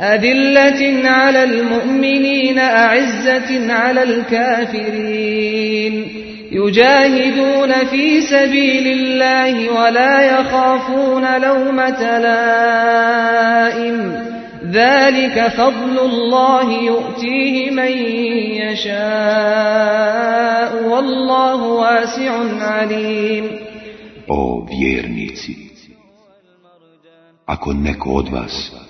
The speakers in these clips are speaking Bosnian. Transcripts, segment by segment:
أذلة على المؤمنين أعزة على الكافرين. يجاهدون في سبيل الله ولا يخافون لومة لائم. ذلك فضل الله يؤتيه من يشاء والله واسع عليم. O vjernici, ako neko od vas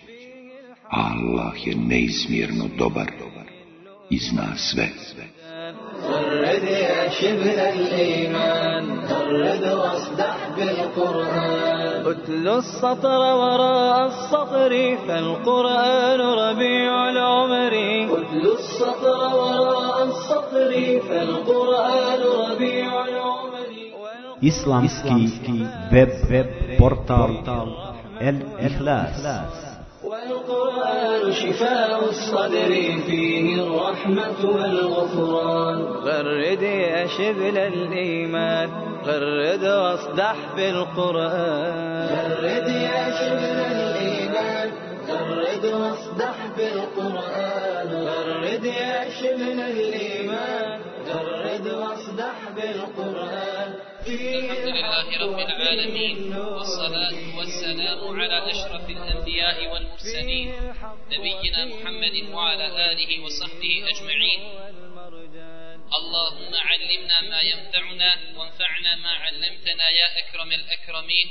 Allah je neizmjerno dobar i zna sve. غرد يا شبل الإيمان غرد واصدح بالقرآن اتل السطر وراء السطر فالقرآن ربيع العمر اتل السطر وراء السطر فالقرآن ربيع العمر Islamski web, web portal El Ikhlas. والقرآن شفاء الصدر فيه الرحمة والغفران. غرد يا شبل الإيمان غرد واصدح بالقرآن. غرد يا شبل الإيمان غرد واصدح بالقرآن. غرد يا شبل الإيمان غرد واصدح بالقرآن. الحمد لله رب العالمين والصلاة والسلام على أشرف الأنبياء والمرسلين نبينا محمد وعلى آله وصحبه أجمعين. اللهم علمنا ما ينفعنا وانفعنا ما علمتنا يا أكرم الأكرمين.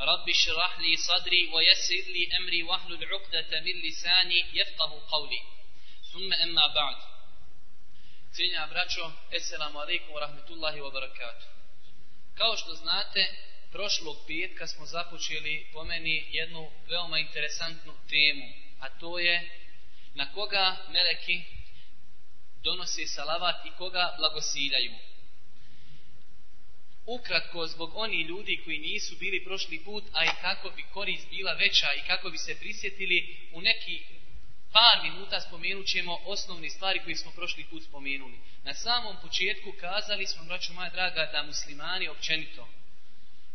رب اشرح لي صدري ويسر لي أمري واحلل عقدة من لساني يفقه قولي. ثم أما بعد. Cijenja braćo, Esselamu alaikum wa rahmetullahi wa barakatuh. Kao što znate, prošlog petka smo započeli po meni jednu veoma interesantnu temu, a to je na koga meleki donose salavat i koga blagosiljaju. Ukratko, zbog oni ljudi koji nisu bili prošli put, a i kako bi korist bila veća i kako bi se prisjetili u neki par minuta spomenut ćemo osnovne stvari koje smo prošli put spomenuli. Na samom početku kazali smo, braću moja draga, da muslimani općenito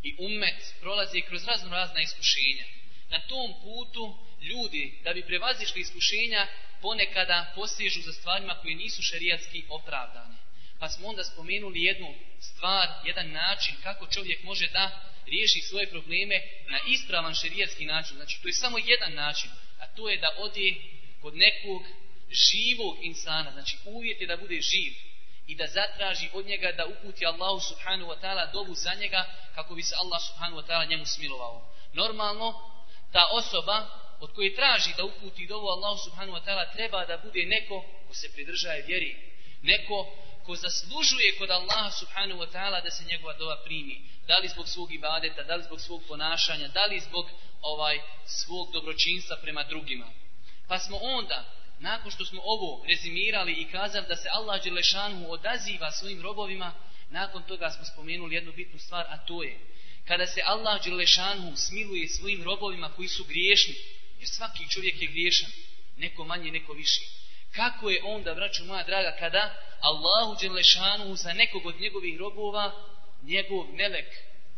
i umet prolazi kroz razno razna iskušenja. Na tom putu ljudi, da bi prevazišli iskušenja, ponekada postižu za stvarima koje nisu šerijatski opravdane. Pa smo onda spomenuli jednu stvar, jedan način kako čovjek može da riješi svoje probleme na ispravan šerijatski način. Znači, to je samo jedan način, a to je da ode kod nekog živog insana, znači uvjet je da bude živ i da zatraži od njega da uputi Allahu subhanahu wa ta'ala dobu za njega kako bi se Allah subhanahu wa ta'ala njemu smilovao. Normalno, ta osoba od koje traži da uputi dobu Allahu subhanahu wa ta'ala treba da bude neko ko se pridržaje vjeri. Neko ko zaslužuje kod Allaha subhanahu wa ta'ala da se njegova dova primi. Da li zbog svog ibadeta, da li zbog svog ponašanja, da li zbog ovaj svog dobročinstva prema drugima. Pa smo onda, nakon što smo ovo rezimirali i kazali da se Allah Đelešanu odaziva svojim robovima, nakon toga smo spomenuli jednu bitnu stvar, a to je kada se Allah Đelešanu smiluje svojim robovima koji su griješni, jer svaki čovjek je griješan, neko manje, neko više. Kako je onda, braću moja draga, kada Allahu Đelešanu za nekog od njegovih robova, njegov melek,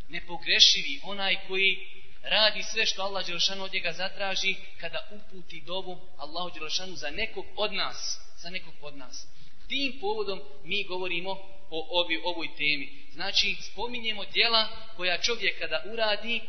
nepogrešivi, onaj koji radi sve što Allah Đelšanu od njega zatraži kada uputi dobu Allahu Đelšanu za nekog od nas. Za nekog od nas. Tim povodom mi govorimo o ovi, ovoj temi. Znači, spominjemo dijela koja čovjek kada uradi,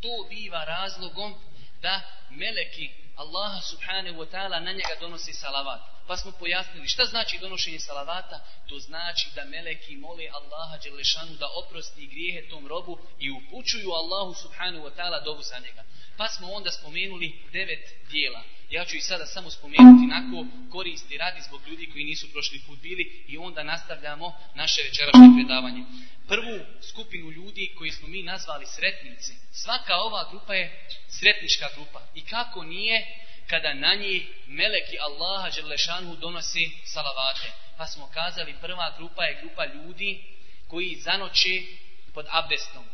to biva razlogom da meleki Allaha subhanahu wa ta'ala na njega donosi salavat. Pa smo pojasnili šta znači donošenje salavata? To znači da meleki mole Allaha Đelešanu da oprosti grijehe tom robu i upućuju Allahu subhanahu wa ta'ala dovu za njega. Pa smo onda spomenuli devet dijela. Ja ću ih sada samo spomenuti nako koristi radi zbog ljudi koji nisu prošli put bili i onda nastavljamo naše večerašnje predavanje. Prvu skupinu ljudi koji smo mi nazvali sretnici. Svaka ova grupa je sretnička grupa. I kako nije kada na njih meleki Allaha Đerlešanu donosi salavate. Pa smo kazali prva grupa je grupa ljudi koji zanoći pod abdestom.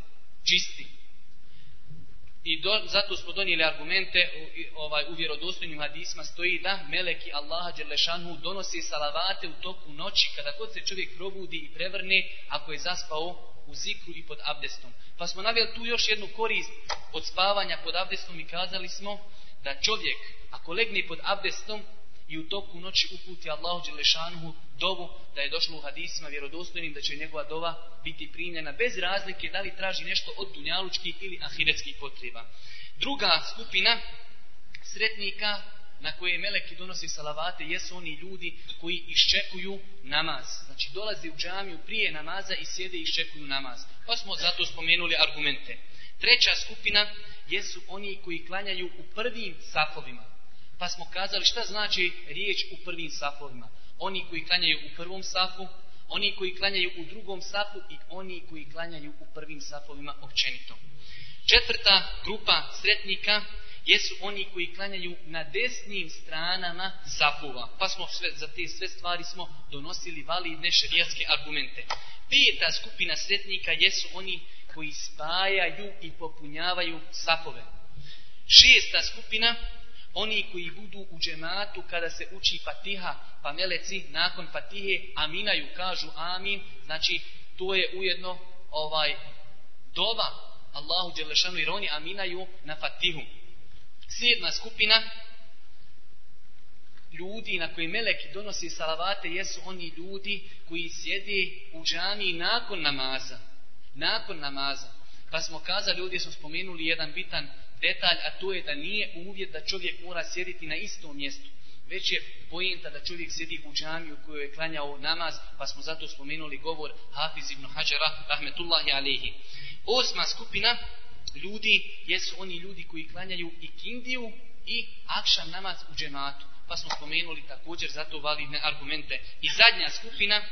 Čisti. I do, zato smo donijeli argumente ovaj, u vjerodostojnim hadisma stoji da meleki Allaha Đelešanu donosi salavate u toku noći kada god se čovjek probudi i prevrne ako je zaspao u zikru i pod abdestom. Pa smo naveli tu još jednu korist od spavanja pod abdestom i kazali smo da čovjek ako legne pod abdestom i u toku noći uputi Allahu Đelešanuhu dovu, da je došlo u hadisima vjerodostojnim da će njegova dova biti primljena bez razlike da li traži nešto od dunjalučkih ili ahiretskih potreba. Druga skupina sretnika na koje meleki donosi salavate jesu oni ljudi koji iščekuju namaz. Znači dolazi u džamiju prije namaza i sjede i iščekuju namaz. Pa smo zato spomenuli argumente. Treća skupina jesu oni koji klanjaju u prvim safovima. Pa smo kazali šta znači riječ u prvim safovima. Oni koji klanjaju u prvom safu, oni koji klanjaju u drugom safu i oni koji klanjaju u prvim safovima općenito. Četvrta grupa sretnika jesu oni koji klanjaju na desnim stranama safova. Pa smo sve, za te sve stvari smo donosili validne šerijatske argumente. Peta skupina sretnika jesu oni koji spajaju i popunjavaju safove. Šesta skupina oni koji budu u džematu kada se uči fatiha, pa meleci nakon fatihe aminaju, kažu amin, znači to je ujedno ovaj dova Allahu Đelešanu jer oni aminaju na fatihu. Sjedna skupina ljudi na koji meleki donosi salavate jesu oni ljudi koji sjede u džami nakon namaza. Nakon namaza. Pa smo kazali, ovdje smo spomenuli jedan bitan detalj, a to je da nije uvjet da čovjek mora sjediti na istom mjestu. Već je pojenta da čovjek sjedi u džamiju koju je klanjao namaz, pa smo zato spomenuli govor Hafiz ibn Hajara, rahmetullahi alihi. Osma skupina ljudi jesu oni ljudi koji klanjaju i kindiju i akšam namaz u džematu. Pa smo spomenuli također zato validne argumente. I zadnja skupina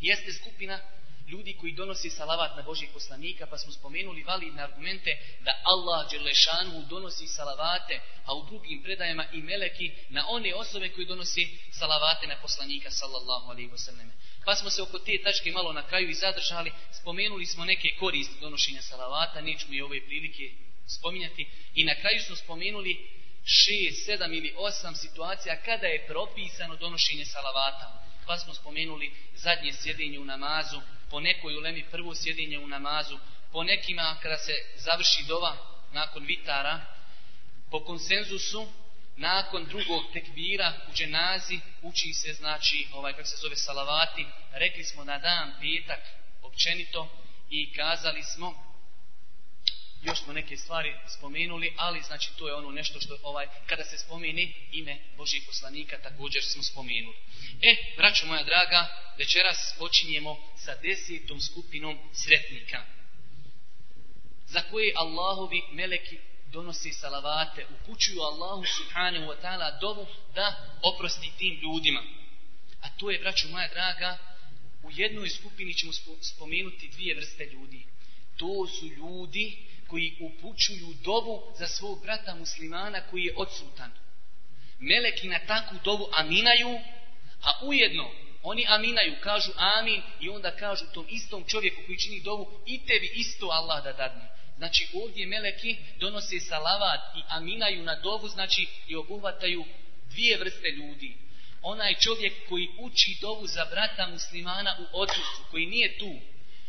jeste skupina ljudi koji donosi salavat na Božih poslanika, pa smo spomenuli validne argumente da Allah Đelešanu donosi salavate, a u drugim predajama i meleki na one osobe koji donosi salavate na poslanika, sallallahu alaihi wasallam. Pa smo se oko te tačke malo na kraju i zadržali, spomenuli smo neke koristi donošenja salavata, neću mi ove prilike spominjati, i na kraju smo spomenuli šest, sedam ili osam situacija kada je propisano donošenje salavata. Pa smo spomenuli zadnje sjedinje u namazu, po nekoj ulemi prvo sjedinje u namazu, po nekima kada se završi dova nakon vitara, po konsenzusu, nakon drugog tekbira u dženazi uči se, znači, ovaj, kako se zove, salavati. Rekli smo na dan petak, općenito, i kazali smo, još smo neke stvari spomenuli, ali znači to je ono nešto što ovaj kada se spomeni ime Božih poslanika također smo spomenuli. E, braćo moja draga, večeras počinjemo sa desetom skupinom sretnika za koje Allahovi meleki donosi salavate, upućuju Allahu subhanahu wa ta'ala dovu da oprosti tim ljudima. A to je, braćo moja draga, u jednoj skupini ćemo spomenuti dvije vrste ljudi. To su ljudi koji upućuju dovu za svog brata muslimana koji je odsutan. Meleki na takvu dovu aminaju, a ujedno oni aminaju, kažu amin i onda kažu tom istom čovjeku koji čini dovu i tebi isto Allah da dadne. Znači ovdje meleki donose salavat i aminaju na dovu, znači i obuhvataju dvije vrste ljudi. Onaj čovjek koji uči dovu za brata muslimana u odsustvu, koji nije tu,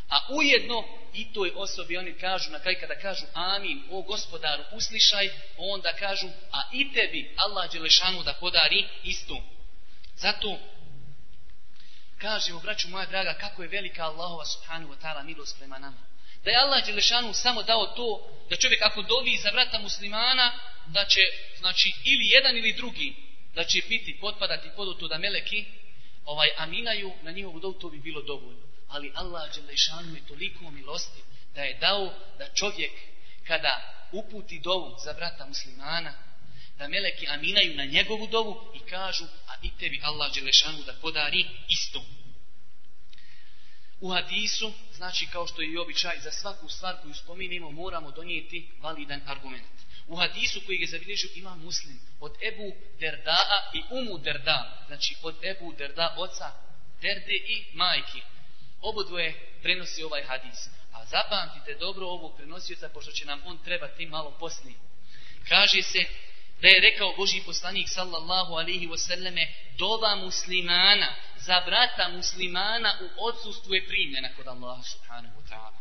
A ujedno i toj osobi oni kažu na kraj kada kažu amin, o gospodaru uslišaj, onda kažu a i tebi Allah Đelešanu da podari istu. Zato kažemo, braću moja draga, kako je velika Allahova subhanahu wa ta'ala milost prema nama. Da je Allah Đelešanu samo dao to da čovjek ako dovi za vrata muslimana, da će, znači, ili jedan ili drugi da će piti, potpadati pod to da meleki ovaj aminaju na njihovu dovu, to bi bilo dovoljno. Ali Allah Đelešanu je toliko milosti da je dao da čovjek kada uputi dovu za brata muslimana, da meleki aminaju na njegovu dovu i kažu, a i tebi Allah Đelešanu da podari isto. U hadisu, znači kao što je i običaj, za svaku stvar koju spominimo moramo donijeti validan argument. U hadisu koji je zabilježio ima muslim od Ebu Derdaa i Umu Derda, znači od Ebu Derda oca Derde i majki. Obodvoje prenosi ovaj hadis. A zapamtite dobro ovog prenosioca, pošto će nam on trebati malo poslije. Kaže se da je rekao Boži poslanik sallallahu alihi wasallame dova muslimana za brata muslimana u odsustvu je primljena kod Allaha subhanahu wa ta'ala.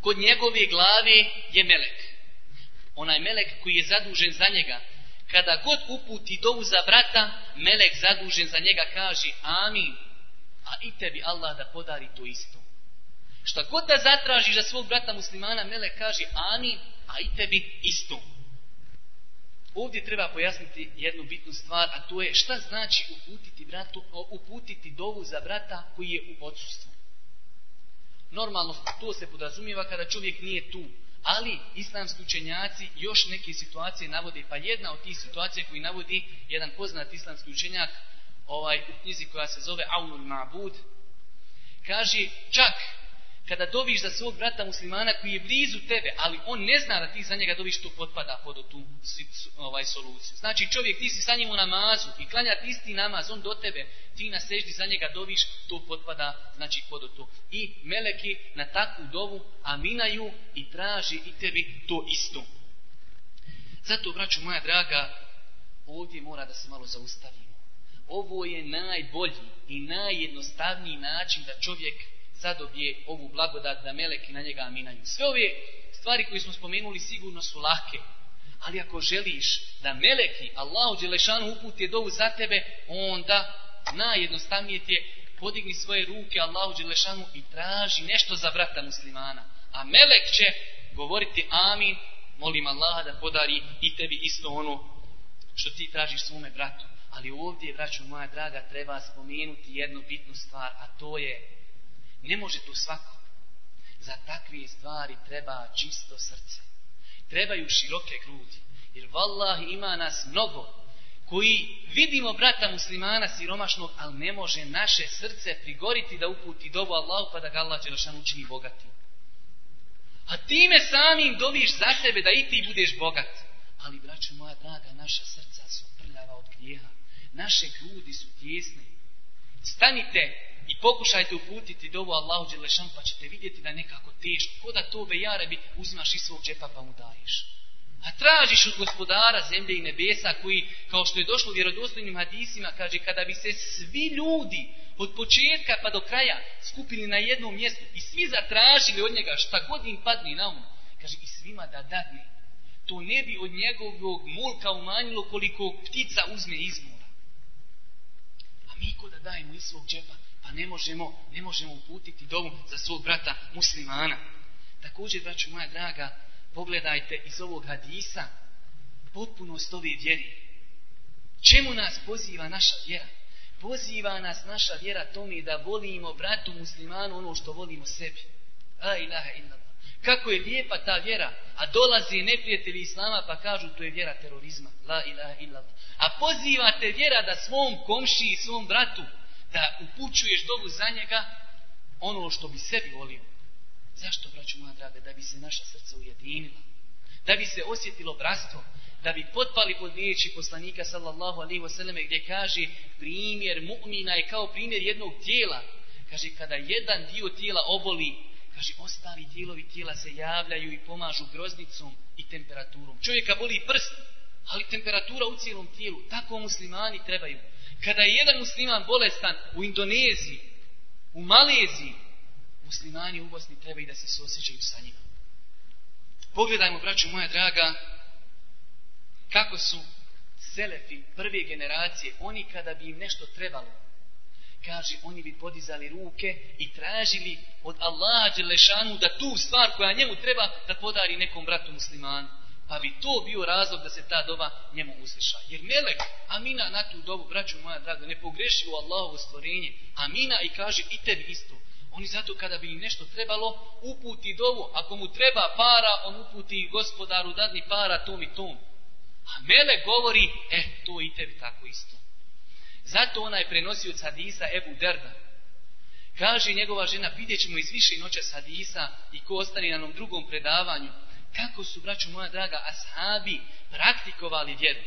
Kod njegove glave je melek. Onaj melek koji je zadužen za njega. Kada god uputi dovu za brata, melek zadužen za njega kaže amin. A i tebi Allah da podari to isto. Šta god da zatražiš za svog brata muslimana, Mele kaže amin, a i tebi isto. Ovdje treba pojasniti jednu bitnu stvar, a to je šta znači uputiti, bratu, uputiti dovu za brata koji je u odsustvu. Normalno to se podrazumijeva kada čovjek nije tu, ali islamski učenjaci još neke situacije navode, pa jedna od tih situacija koji navodi jedan poznat islamski učenjak ovaj, u knjizi koja se zove Aunul Ma'bud, kaže čak kada dobiš za svog brata muslimana koji je blizu tebe, ali on ne zna da ti za njega dobiš to potpada pod tu ovaj soluciju. Znači čovjek ti si sa njim u namazu i klanja ti isti namaz, on do tebe, ti na seždi za njega dobiš, to potpada znači pod to. I meleki na takvu dovu aminaju i traži i tebi to isto. Zato, braću moja draga, ovdje mora da se malo zaustavi Ovo je najbolji i najjednostavniji način da čovjek zadobije ovu blagodat da meleki na njega aminaju. Sve ove stvari koje smo spomenuli sigurno su lake. Ali ako želiš da meleki Allahu Đelešanu uputi dovu za tebe, onda najjednostavnije ti je podigni svoje ruke Allahu Đelešanu i traži nešto za brata muslimana. A melek će govoriti amin, molim Allaha da podari i tebi isto ono što ti tražiš svome bratu. Ali ovdje, braću moja draga, treba spomenuti jednu bitnu stvar, a to je Ne može to svako. Za takve stvari treba čisto srce. Trebaju široke grudi. Jer vallah ima nas mnogo koji vidimo brata muslimana siromašnog, ali ne može naše srce prigoriti da uputi dobu Allahu pa da ga Allah Đelešan učini bogati. A time samim dobiš za sebe da i ti budeš bogat. Ali, braću moja draga, naša srca su prljava od grijeha. Naše grudi su tjesne. Stanite i pokušajte uputiti dovu Allahu Đelešan pa ćete vidjeti da nekako teško. Ko da to be bi uzimaš iz svog džepa pa mu daješ. A tražiš od gospodara zemlje i nebesa koji, kao što je došlo vjerodostojnim hadisima, kaže kada bi se svi ljudi od početka pa do kraja skupili na jednom mjestu i svi zatražili od njega šta god im padne na um, kaže i svima da dadne. To ne bi od njegovog mulka umanjilo koliko ptica uzme iz mi ko da dajemo iz svog džepa, pa ne možemo, ne možemo uputiti dovu za svog brata muslimana. Također, braću moja draga, pogledajte iz ovog hadisa potpunost ove vjeri. Čemu nas poziva naša vjera? Poziva nas naša vjera tome da volimo bratu muslimanu ono što volimo sebi. A ilaha illallah. Kako je lijepa ta vjera, a dolazi neprijatelji islama pa kažu to je vjera terorizma. La ilaha illallah. A pozivate vjera da svom komši i svom bratu da upućuješ dobu za njega ono što bi sebi volio. Zašto, braću moja draga, da bi se naša srca ujedinila? Da bi se osjetilo bratstvo? Da bi potpali pod riječi poslanika sallallahu alaihi wasallam gdje kaže primjer mu'mina je kao primjer jednog tijela. Kaže, kada jedan dio tijela oboli, kaže, ostali dijelovi tijela se javljaju i pomažu groznicom i temperaturom. Čovjeka boli prst, ali temperatura u cijelom tijelu. Tako muslimani trebaju. Kada je jedan musliman bolestan u Indoneziji, u Maleziji, muslimani u Bosni trebaju da se suosjećaju sa njima. Pogledajmo, braću moja draga, kako su selefi prve generacije, oni kada bi im nešto trebalo, kaže, oni bi podizali ruke i tražili od Allaha Đelešanu da tu stvar koja njemu treba da podari nekom bratu muslimanu. Pa bi to bio razlog da se ta doba njemu usliša. Jer Melek, Amina na tu dobu, braću moja draga, ne pogreši u Allahovo stvorenje. Amina i kaže i tebi isto. Oni zato kada bi im nešto trebalo, uputi dovu. Ako mu treba para, on uputi gospodaru dadni para tom i tom. A Melek govori, e, to i tebi tako isto. Zato onaj prenosio od hadisa Ebu Derda. Kaže njegova žena, vidjet ćemo iz više noća hadisa i ko ostane na onom drugom predavanju, kako su, braću moja draga, ashabi praktikovali vjeru.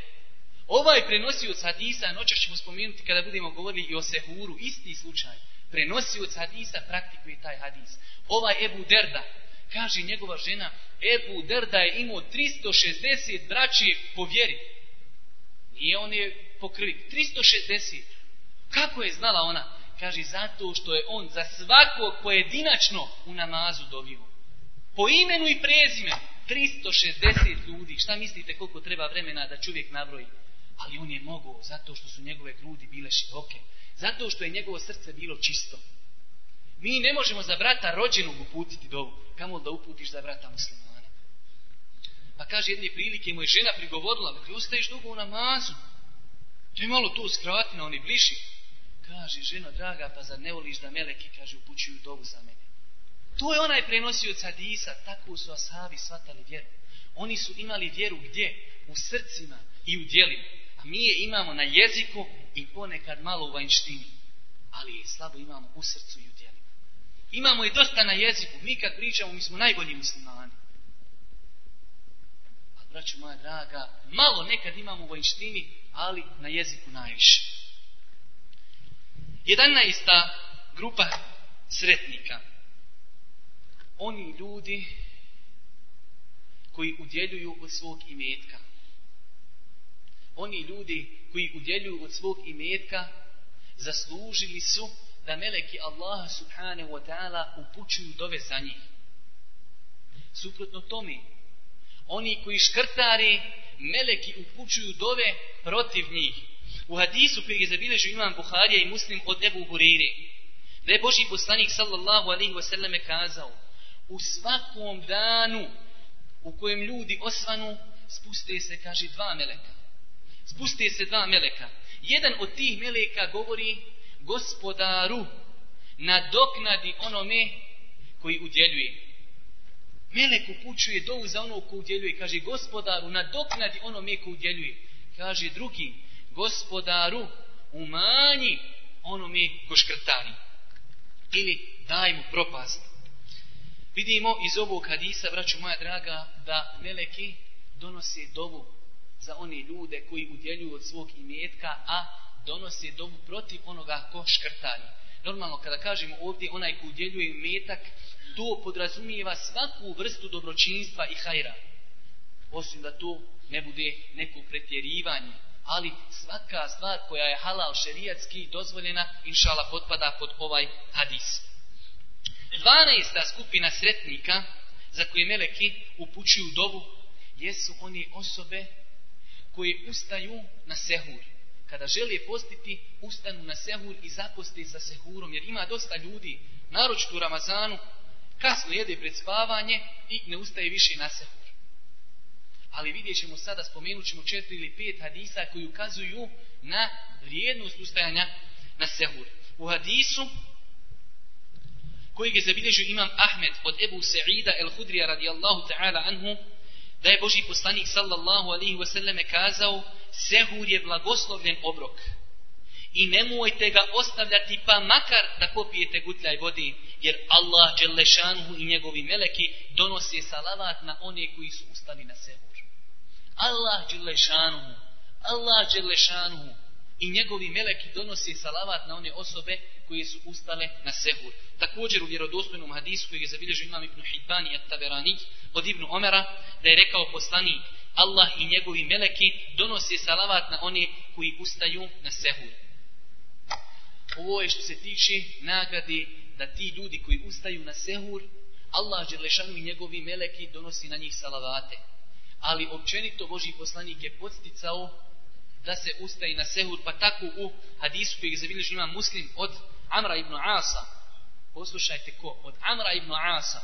Ovaj prenosio od hadisa, noća ćemo spomenuti kada budemo govorili i o sehuru, isti slučaj. Prenosio od hadisa praktikuje taj hadis. Ovaj Ebu Derda, kaže njegova žena, Ebu Derda je imao 360 braći po vjeri. Nije on je po krvi. 360. Kako je znala ona? Kaže, zato što je on za svakog pojedinačno u namazu dobio. Po imenu i prezimenu. 360 ljudi. Šta mislite koliko treba vremena da čovjek nabroji? Ali on je mogao zato što su njegove grudi bile široke. Zato što je njegovo srce bilo čisto. Mi ne možemo za brata rođenog uputiti dovu. Kamo da uputiš za brata muslimana? Pa kaže jedne prilike, mu je žena prigovorila, da ustaješ dugo u namazu. To je malo tu skrati na oni bliši. Kaže, ženo draga, pa zar ne voliš da meleki, kaže, upućuju dovu za mene. To je onaj prenosio cadisa, tako su asavi shvatali vjeru. Oni su imali vjeru gdje? U srcima i u dijelima. A mi je imamo na jeziku i ponekad malo u vanjštini. Ali je slabo imamo u srcu i u dijelima. Imamo i dosta na jeziku. Mi kad pričamo, mi smo najbolji muslimani. Braću moja draga, malo nekad imamo u vanjštini, ali na jeziku najviše. Jedanaista grupa sretnika oni ljudi koji udjeljuju od svog imetka. Oni ljudi koji udjeljuju od svog imetka zaslužili su da meleki Allaha subhanahu wa ta'ala upućuju dove za njih. Suprotno tome, oni koji škrtari, meleki upućuju dove protiv njih. U hadisu koji je zabilježio imam Buharija i muslim od Ebu Hurire, da je Boži poslanik sallallahu alaihi wasallam kazao, u svakom danu u kojem ljudi osvanu, spuste se, kaže, dva meleka. Spuste se dva meleka. Jedan od tih meleka govori gospodaru nadoknadi onome koji udjeljuje. Melek upućuje dovu za ono ko udjeljuje. Kaže, gospodaru nadoknadi onome ko udjeljuje. Kaže drugi, gospodaru umanji onome ko škrtari. Ili daj mu propast. Vidimo iz ovog hadisa, vraću moja draga, da meleki donose dovu za one ljude koji udjeljuju od svog imetka, a donose dovu protiv onoga ko škrtari. Normalno, kada kažemo ovdje onaj ko udjeljuje imetak, to podrazumijeva svaku vrstu dobročinstva i hajra. Osim da to ne bude neko pretjerivanje. Ali svaka stvar koja je halal šerijatski dozvoljena, inšala, potpada pod ovaj hadis. 12. skupina sretnika za koje meleki upućuju dovu jesu oni osobe koje ustaju na sehur. Kada žele postiti, ustanu na sehur i zaposti sa sehurom. Jer ima dosta ljudi, naročito u Ramazanu, kasno jede pred spavanje i ne ustaje više na sehur. Ali vidjet ćemo sada, spomenut ćemo četiri ili pet hadisa koji ukazuju na vrijednost ustajanja na sehur. U hadisu kojeg je zabilježio imam Ahmed od Ebu Sa'ida el-Hudrija radijallahu ta'ala anhu, da je Boži poslanik sallallahu alihi wasallame kazao, sehur je blagoslovljen obrok. I nemojte ga ostavljati pa makar da popijete gutljaj vodi, jer Allah Đelešanhu i njegovi meleki donose salavat na one koji su ustali na sehur. Allah Đelešanhu, Allah Đelešanhu i njegovi meleki donose salavat na one osobe koje su ustale na sehur. Također u vjerodostojnom hadisu koji je zabilježio imam Ibn Hidbani at Taberani od Ibn Omera da je rekao poslanik Allah i njegovi meleki donose salavat na one koji ustaju na sehur. Ovo je što se tiče nagrade da ti ljudi koji ustaju na sehur Allah Đelešanu i njegovi meleki donosi na njih salavate. Ali općenito Boži poslanik je podsticao da se ustaje na sehur, pa tako u hadisu koji je zabilježio imam muslim od Amra ibn Asa. Poslušajte ko? Od Amra ibn Asa.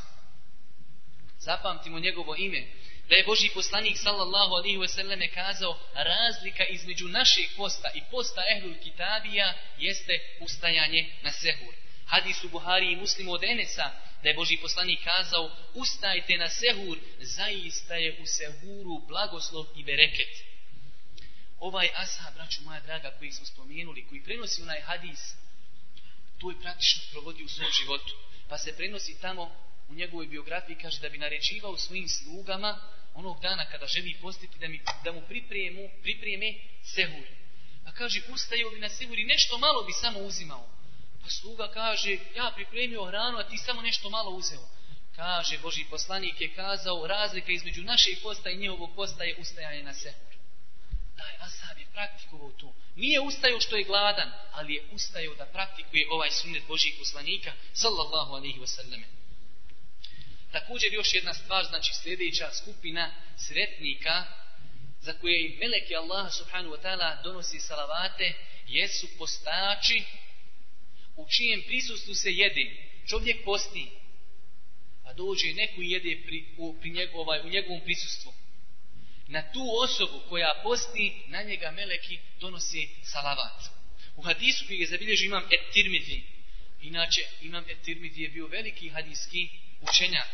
Zapamtimo njegovo ime da je Boži poslanik sallallahu alaihi ve selleme kazao razlika između našeg posta i posta ehlul kitabija jeste ustajanje na sehur. Hadis u Buhari i Muslimu od Enesa da je Boži poslanik kazao ustajte na sehur, zaista je u sehuru blagoslov i bereket. Ovaj ashab, braću moja draga, koji smo spomenuli, koji prenosi onaj hadis, to je praktično provodio u svom životu. Pa se prenosi tamo u njegovoj biografiji, kaže da bi naređivao svojim slugama onog dana kada želi postiti da, mi, da mu pripremu, pripreme sehur. Pa kaže, ustajao bi na sehur i nešto malo bi samo uzimao. Pa sluga kaže, ja pripremio hranu, a ti samo nešto malo uzeo. Kaže, Boži poslanik je kazao, razlika između našeg posta i njihovog posta je ustajanje na sehur. Taj asab je praktikovao to. Nije ustajao što je gladan, ali je ustajao da praktikuje ovaj sunnet Božih poslanika, sallallahu alaihi wasallam. Također još jedna stvar, znači sljedeća skupina sretnika, za koje i meleki Allah subhanahu wa ta'ala donosi salavate, jesu postači u čijem prisustvu se jede. Čovjek posti, a dođe neko i jede pri, u, pri njegov, ovaj, u njegovom prisustvu. Na tu osobu koja posti, na njega meleki donosi salavat. U hadisu koji je zabilježio imam et tirmidhi. Inače, imam et tirmidhi je bio veliki hadijski učenjak.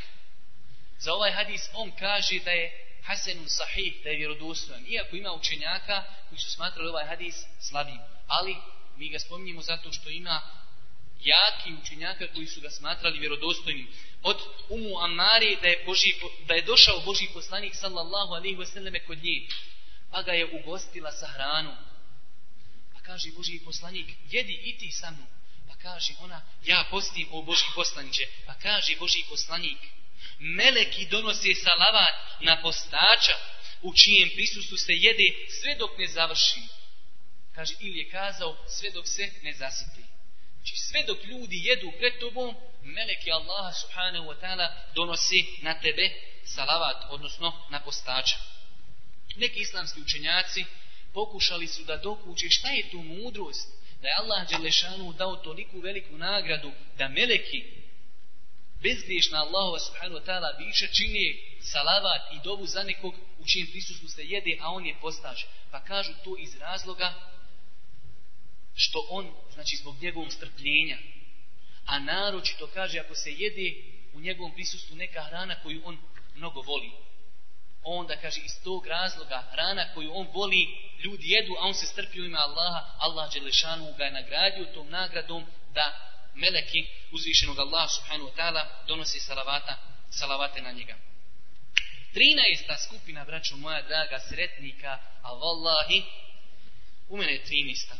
Za ovaj hadis on kaže da je hasenun sahih, da je vjerodostojan. Iako ima učenjaka koji su smatrali ovaj hadis slabim. Ali mi ga spominjemo zato što ima jaki učenjaka koji su ga smatrali vjerodostojnim. Od Umu Amari da je, Boži, da je došao Boži poslanik sallallahu alaihi wasallam kod nje. Pa ga je ugostila sa hranom. Pa kaže Boži poslanik, jedi i ti sa mnom. Kaže ona, ja postim o Boži poslaniće. Pa kaže Boži poslanik, meleki donose salavat na postača u čijem prisustu se jede sve dok ne završi. Kaže, ili je kazao sve dok se ne zasiti. Znači sve dok ljudi jedu pred tobom, meleki Allaha subhanahu wa ta'ala donosi na tebe salavat, odnosno na postača. Neki islamski učenjaci pokušali su da dokuće šta je tu mudrost, da je Allah Đelešanu dao toliku veliku nagradu da meleki bezgriješna Allahova subhanahu wa ta'ala više čini salavat i dovu za nekog u čijem prisustvu se jede, a on je postač. Pa kažu to iz razloga što on, znači zbog njegovog strpljenja, a naročito kaže ako se jede u njegovom prisustvu neka hrana koju on mnogo voli. Onda kaže iz tog razloga rana koju on voli ljudi jedu, a on se strpi u ime Allaha, Allah Đelešanu ga je nagradio tom nagradom da meleki uzvišenog Allaha subhanahu wa ta'ala donosi salavata, salavate na njega. 13. skupina, braćo moja draga, sretnika, a vallahi, u mene je 13.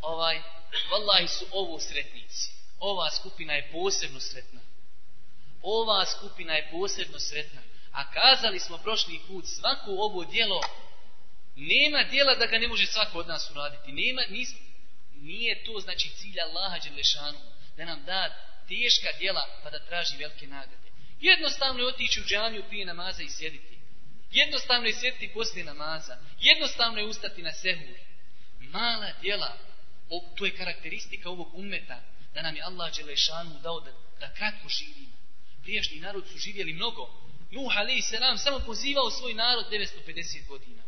Ovaj, vallahi su ovo sretnici. Ova skupina je posebno sretna. Ova skupina je posebno sretna. A kazali smo prošli put, svako ovo dijelo, nema dijela da ga ne može svako od nas uraditi. Nema, nismo, nije to znači cilj Allaha Đelešanu da nam da teška djela pa da traži velike nagrade. Jednostavno je otići u džamiju prije namaza i sjediti. Jednostavno je sjediti poslije namaza. Jednostavno je ustati na sehur. Mala djela, to je karakteristika ovog umeta, da nam je Allah Đelešanu dao da, da kratko živimo. Priješnji narod su živjeli mnogo. Nuh alaih selam samo pozivao svoj narod 950 godina.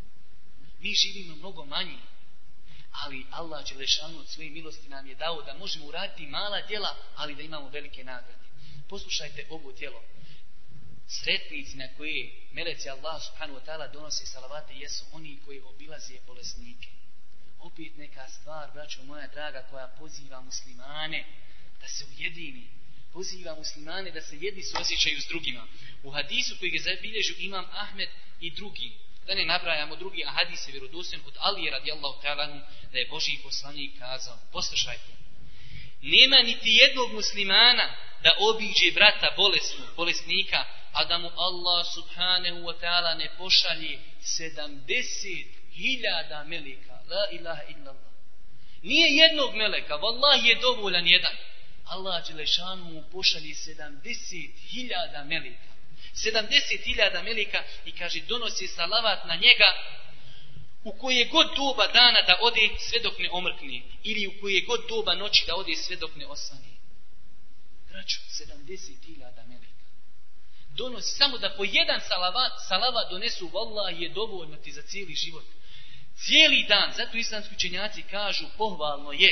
Mi živimo mnogo manje ali Allah Đelešanu od svoje milosti nam je dao da možemo uraditi mala djela, ali da imamo velike nagrade. Poslušajte ovo djelo. Sretnici na koje meleci Allah subhanahu wa ta'ala donose salavate jesu oni koji obilaze bolesnike. Opet neka stvar, braćo moja draga, koja poziva muslimane da se ujedini. Poziva muslimane da se jedni suosjećaju s drugima. U hadisu koji ga zabilježu imam Ahmed i drugi, da ne nabrajamo drugi ahadise vjerodosim od Alije radijallahu ta'ala da je Boži poslanik kazao poslušajte nema niti jednog muslimana da obiđe brata bolesnog, bolesnika a da mu Allah subhanahu wa ta'ala ne pošalje sedamdeset hiljada meleka. La ilaha illallah. Nije jednog meleka vallahi je dovoljan jedan. Allah Đelešanu mu pošalje 70.000 melika. 70.000 melika i kaže donosi salavat na njega u koje god doba dana da ode sve dok ne omrkne ili u koje god doba noći da ode sve dok ne osvane. Braćo, 70.000 melika. donosi, samo da po jedan salavat, salavat donesu, vallah je dovoljno ti za cijeli život. Cijeli dan, zato islamski učenjaci kažu, pohvalno je,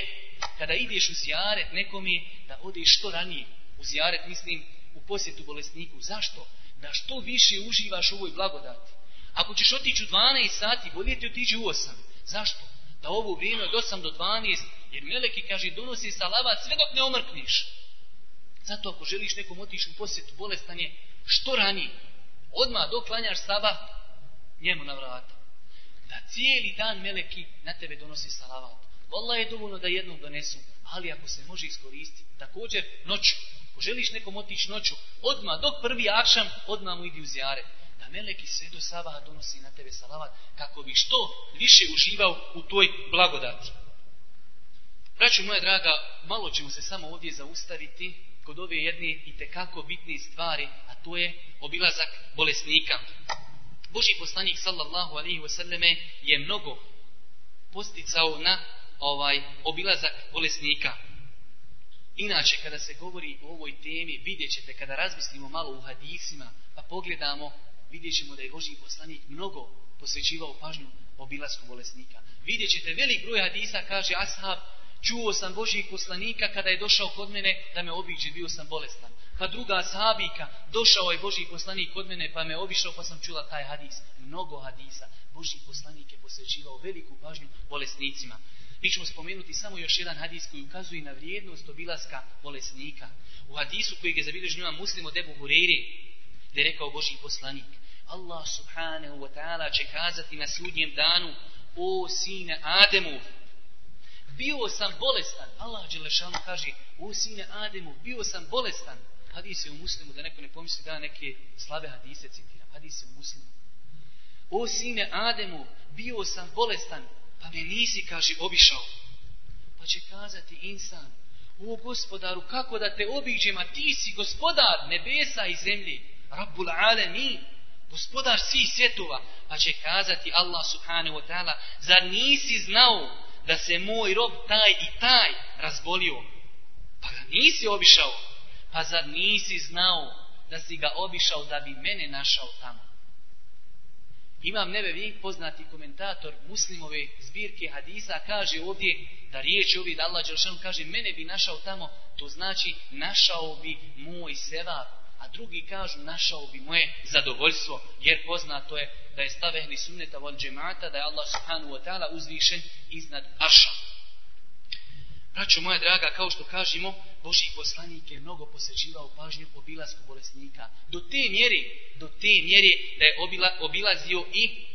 kada ideš u zijaret nekom da odeš što ranije. U zijaret mislim u posjetu bolesniku. Zašto? Da što više uživaš u ovoj blagodati. Ako ćeš otići u 12 sati, bolje ti otići u 8. Zašto? Da ovo vrijeme od 8 do 12, jer Meleki kaže, donosi salavat sve dok ne omrkniš. Zato ako želiš nekom otići u posjetu bolestan je, što ranije, odmah doklanjaš saba, sabah, njemu na vrata. Da cijeli dan Meleki na tebe donosi salavat. Wallah je dovoljno da jednom donesu, ali ako se može iskoristiti, također noću, ako želiš nekom otići noću, odmah dok prvi akšam, odmah mu idi u zjare meleki sve do sabaha donosi na tebe salavat kako bi što više uživao u toj blagodati. Braću moja draga, malo ćemo se samo ovdje zaustaviti kod ove jedne i tekako bitne stvari, a to je obilazak bolesnika. Boži poslanik sallallahu alaihi wasallame je mnogo posticao na ovaj obilazak bolesnika. Inače, kada se govori o ovoj temi, vidjet ćete, kada razmislimo malo u hadisima, pa pogledamo vidjet ćemo da je Boži poslanik mnogo posvećivao pažnju obilasku bolesnika. Vidjet ćete velik broj hadisa, kaže ashab, čuo sam Božijeg poslanika kada je došao kod mene da me obiđe, bio sam bolestan. Pa druga sahabika, došao je Boži poslanik kod mene pa me obišao pa sam čula taj hadis. Mnogo hadisa. Boži poslanik je posvećivao veliku pažnju bolesnicima. Mi ćemo spomenuti samo još jedan hadis koji ukazuje na vrijednost obilaska bolesnika. U hadisu koji je zabilježio muslim od Ebu Hureyri, gdje je rekao Boži poslanik, Allah subhanahu wa ta'ala će kazati na sudnjem danu o sine Ademu bio sam bolestan Allah Đelešanu kaže o sine Ademu bio sam bolestan hadis je u muslimu da neko ne pomisli da neke slabe hadise citiram. Hadis je u muslimu. O sine Ademu bio sam bolestan pa me nisi kaže obišao. Pa će kazati insan o gospodaru kako da te obiđem a ti si gospodar nebesa i zemlje? Rabbul Alemin gospodar svih svjetova, pa će kazati Allah subhanahu wa ta'ala, zar nisi znao da se moj rob taj i taj razbolio? Pa ga nisi obišao, pa zar nisi znao da si ga obišao da bi mene našao tamo? Imam nebevi poznati komentator muslimove zbirke hadisa kaže ovdje da riječ ovdje da Allah Đelšanu kaže mene bi našao tamo, to znači našao bi moj sevap a drugi kažu našao bi moje zadovoljstvo, jer poznato je da je stavehni sunneta vol džemata, da je Allah subhanahu wa ta'ala uzvišen iznad arša. Braćo moja draga, kao što kažemo, Boži poslanik je mnogo posvećivao pažnju po bolesnika. Do te mjeri, do te mjeri da je obila, obilazio i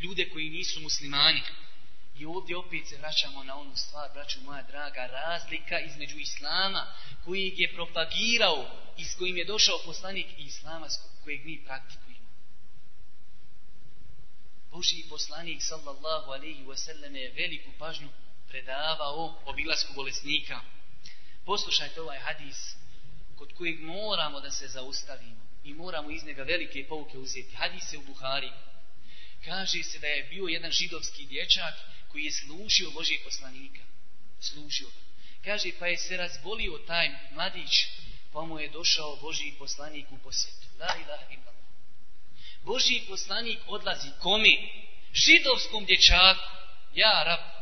ljude koji nisu muslimani. I ovdje opet se vraćamo na onu stvar, braćo moja draga, razlika između Islama koji je propagirao i s kojim je došao poslanik i Islama kojeg mi praktikujemo. Boži poslanik sallallahu alaihi wasallam je veliku pažnju predavao obilasku bolesnika. Poslušajte ovaj hadis kod kojeg moramo da se zaustavimo i moramo iz njega velike pouke uzeti. Hadis je u Buhari. Kaže se da je bio jedan židovski dječak koji je slušio Božijeg poslanika. Slušio. Kaže, pa je se razbolio taj mladić, pa mu je došao Božiji poslanik u posjetu. La ilaha illallah. Božiji poslanik odlazi komi? Židovskom dječaku. Ja, rab.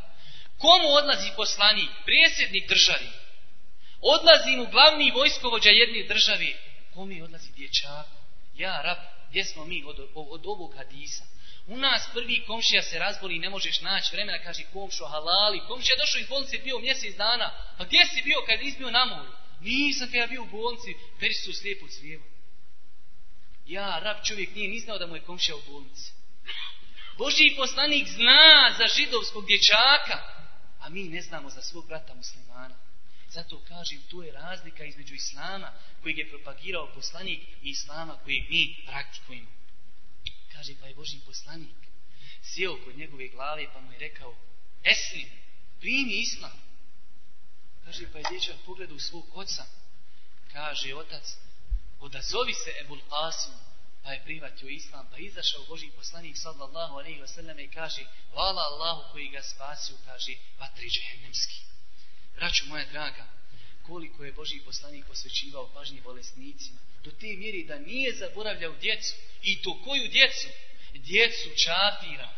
Komu odlazi poslanik? Prijesednik državi. Odlazi mu glavni vojskovođa jedne države. Komi odlazi dječak? Ja, rab. Gdje smo mi od, od, ovog hadisa? U nas prvi komšija se razboli i ne možeš naći vremena, kaže komšo halali. Komšija došao iz bolnice, bio mjesec dana. A gdje si bio kad izbio na moru? Nisam kad ja bio u bolnici, peri su slijepo cvijevo. Ja, rab čovjek nije ni znao da mu je komšija u bolnici. Božji poslanik zna za židovskog dječaka, a mi ne znamo za svog brata muslimana. Zato kažem, tu je razlika između islama kojeg je propagirao poslanik i islama kojeg mi praktikujemo kaže pa je Boži poslanik sjeo kod njegove glave pa mu je rekao Eslim, primi islam. Kaže pa je dječak pogledao svog oca. Kaže otac odazovi se Ebul Qasim pa je prihvatio islam pa izašao Boži poslanik sallallahu alaihi wa sallam i kaže hvala Allahu koji ga spasio kaže vatri džehennemski braću moja draga koliko je Boži poslanik posvećivao pažnje bolesnicima. Do te mjeri da nije zaboravljao djecu. I to koju djecu? Djecu čafira.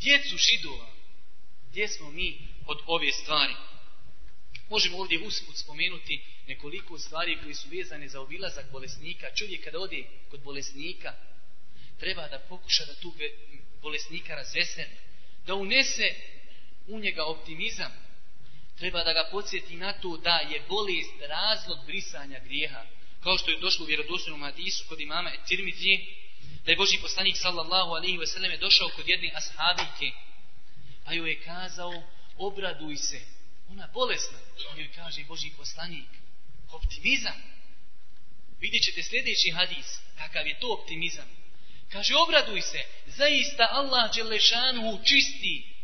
Djecu židova. Gdje smo mi od ove stvari? Možemo ovdje usput spomenuti nekoliko stvari koje su vezane za obilazak bolesnika. Čovjek kada ode kod bolesnika, treba da pokuša da tu bolesnika razveseli. Da unese u njega optimizam. Treba da ga podsjeti na to da je bolest razlog brisanja grijeha. Kao što je došlo u vjerodostojnom hadisu kod imama Tirmidije, da je Boži poslanik sallallahu alaihi ve je došao kod jedne ashabike, pa joj je kazao, obraduj se, ona bolesna, pa joj kaže Boži poslanik, optimizam. Vidjet ćete sljedeći hadis, kakav je to optimizam. Kaže, obraduj se, zaista Allah Đelešanu čisti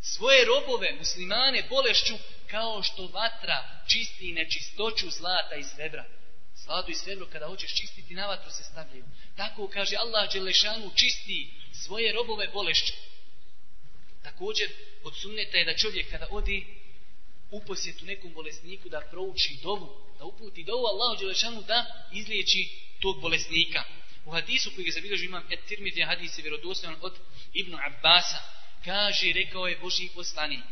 svoje robove, muslimane, bolešću, kao što vatra čisti nečistoću zlata i srebra. Zlato i srebro kada hoćeš čistiti, na vatru se stavljaju. Tako kaže Allah Đelešanu čisti svoje robove bolešću. Također, od sunneta je da čovjek kada odi u posjetu nekom bolesniku da prouči dovu, da uputi dovu Allahu Đelešanu da izliječi tog bolesnika. U hadisu koji ga zabilježu imam et tirmiti hadis je vjerodostojan od Ibn Abbasa. Kaže, rekao je Boži poslanik,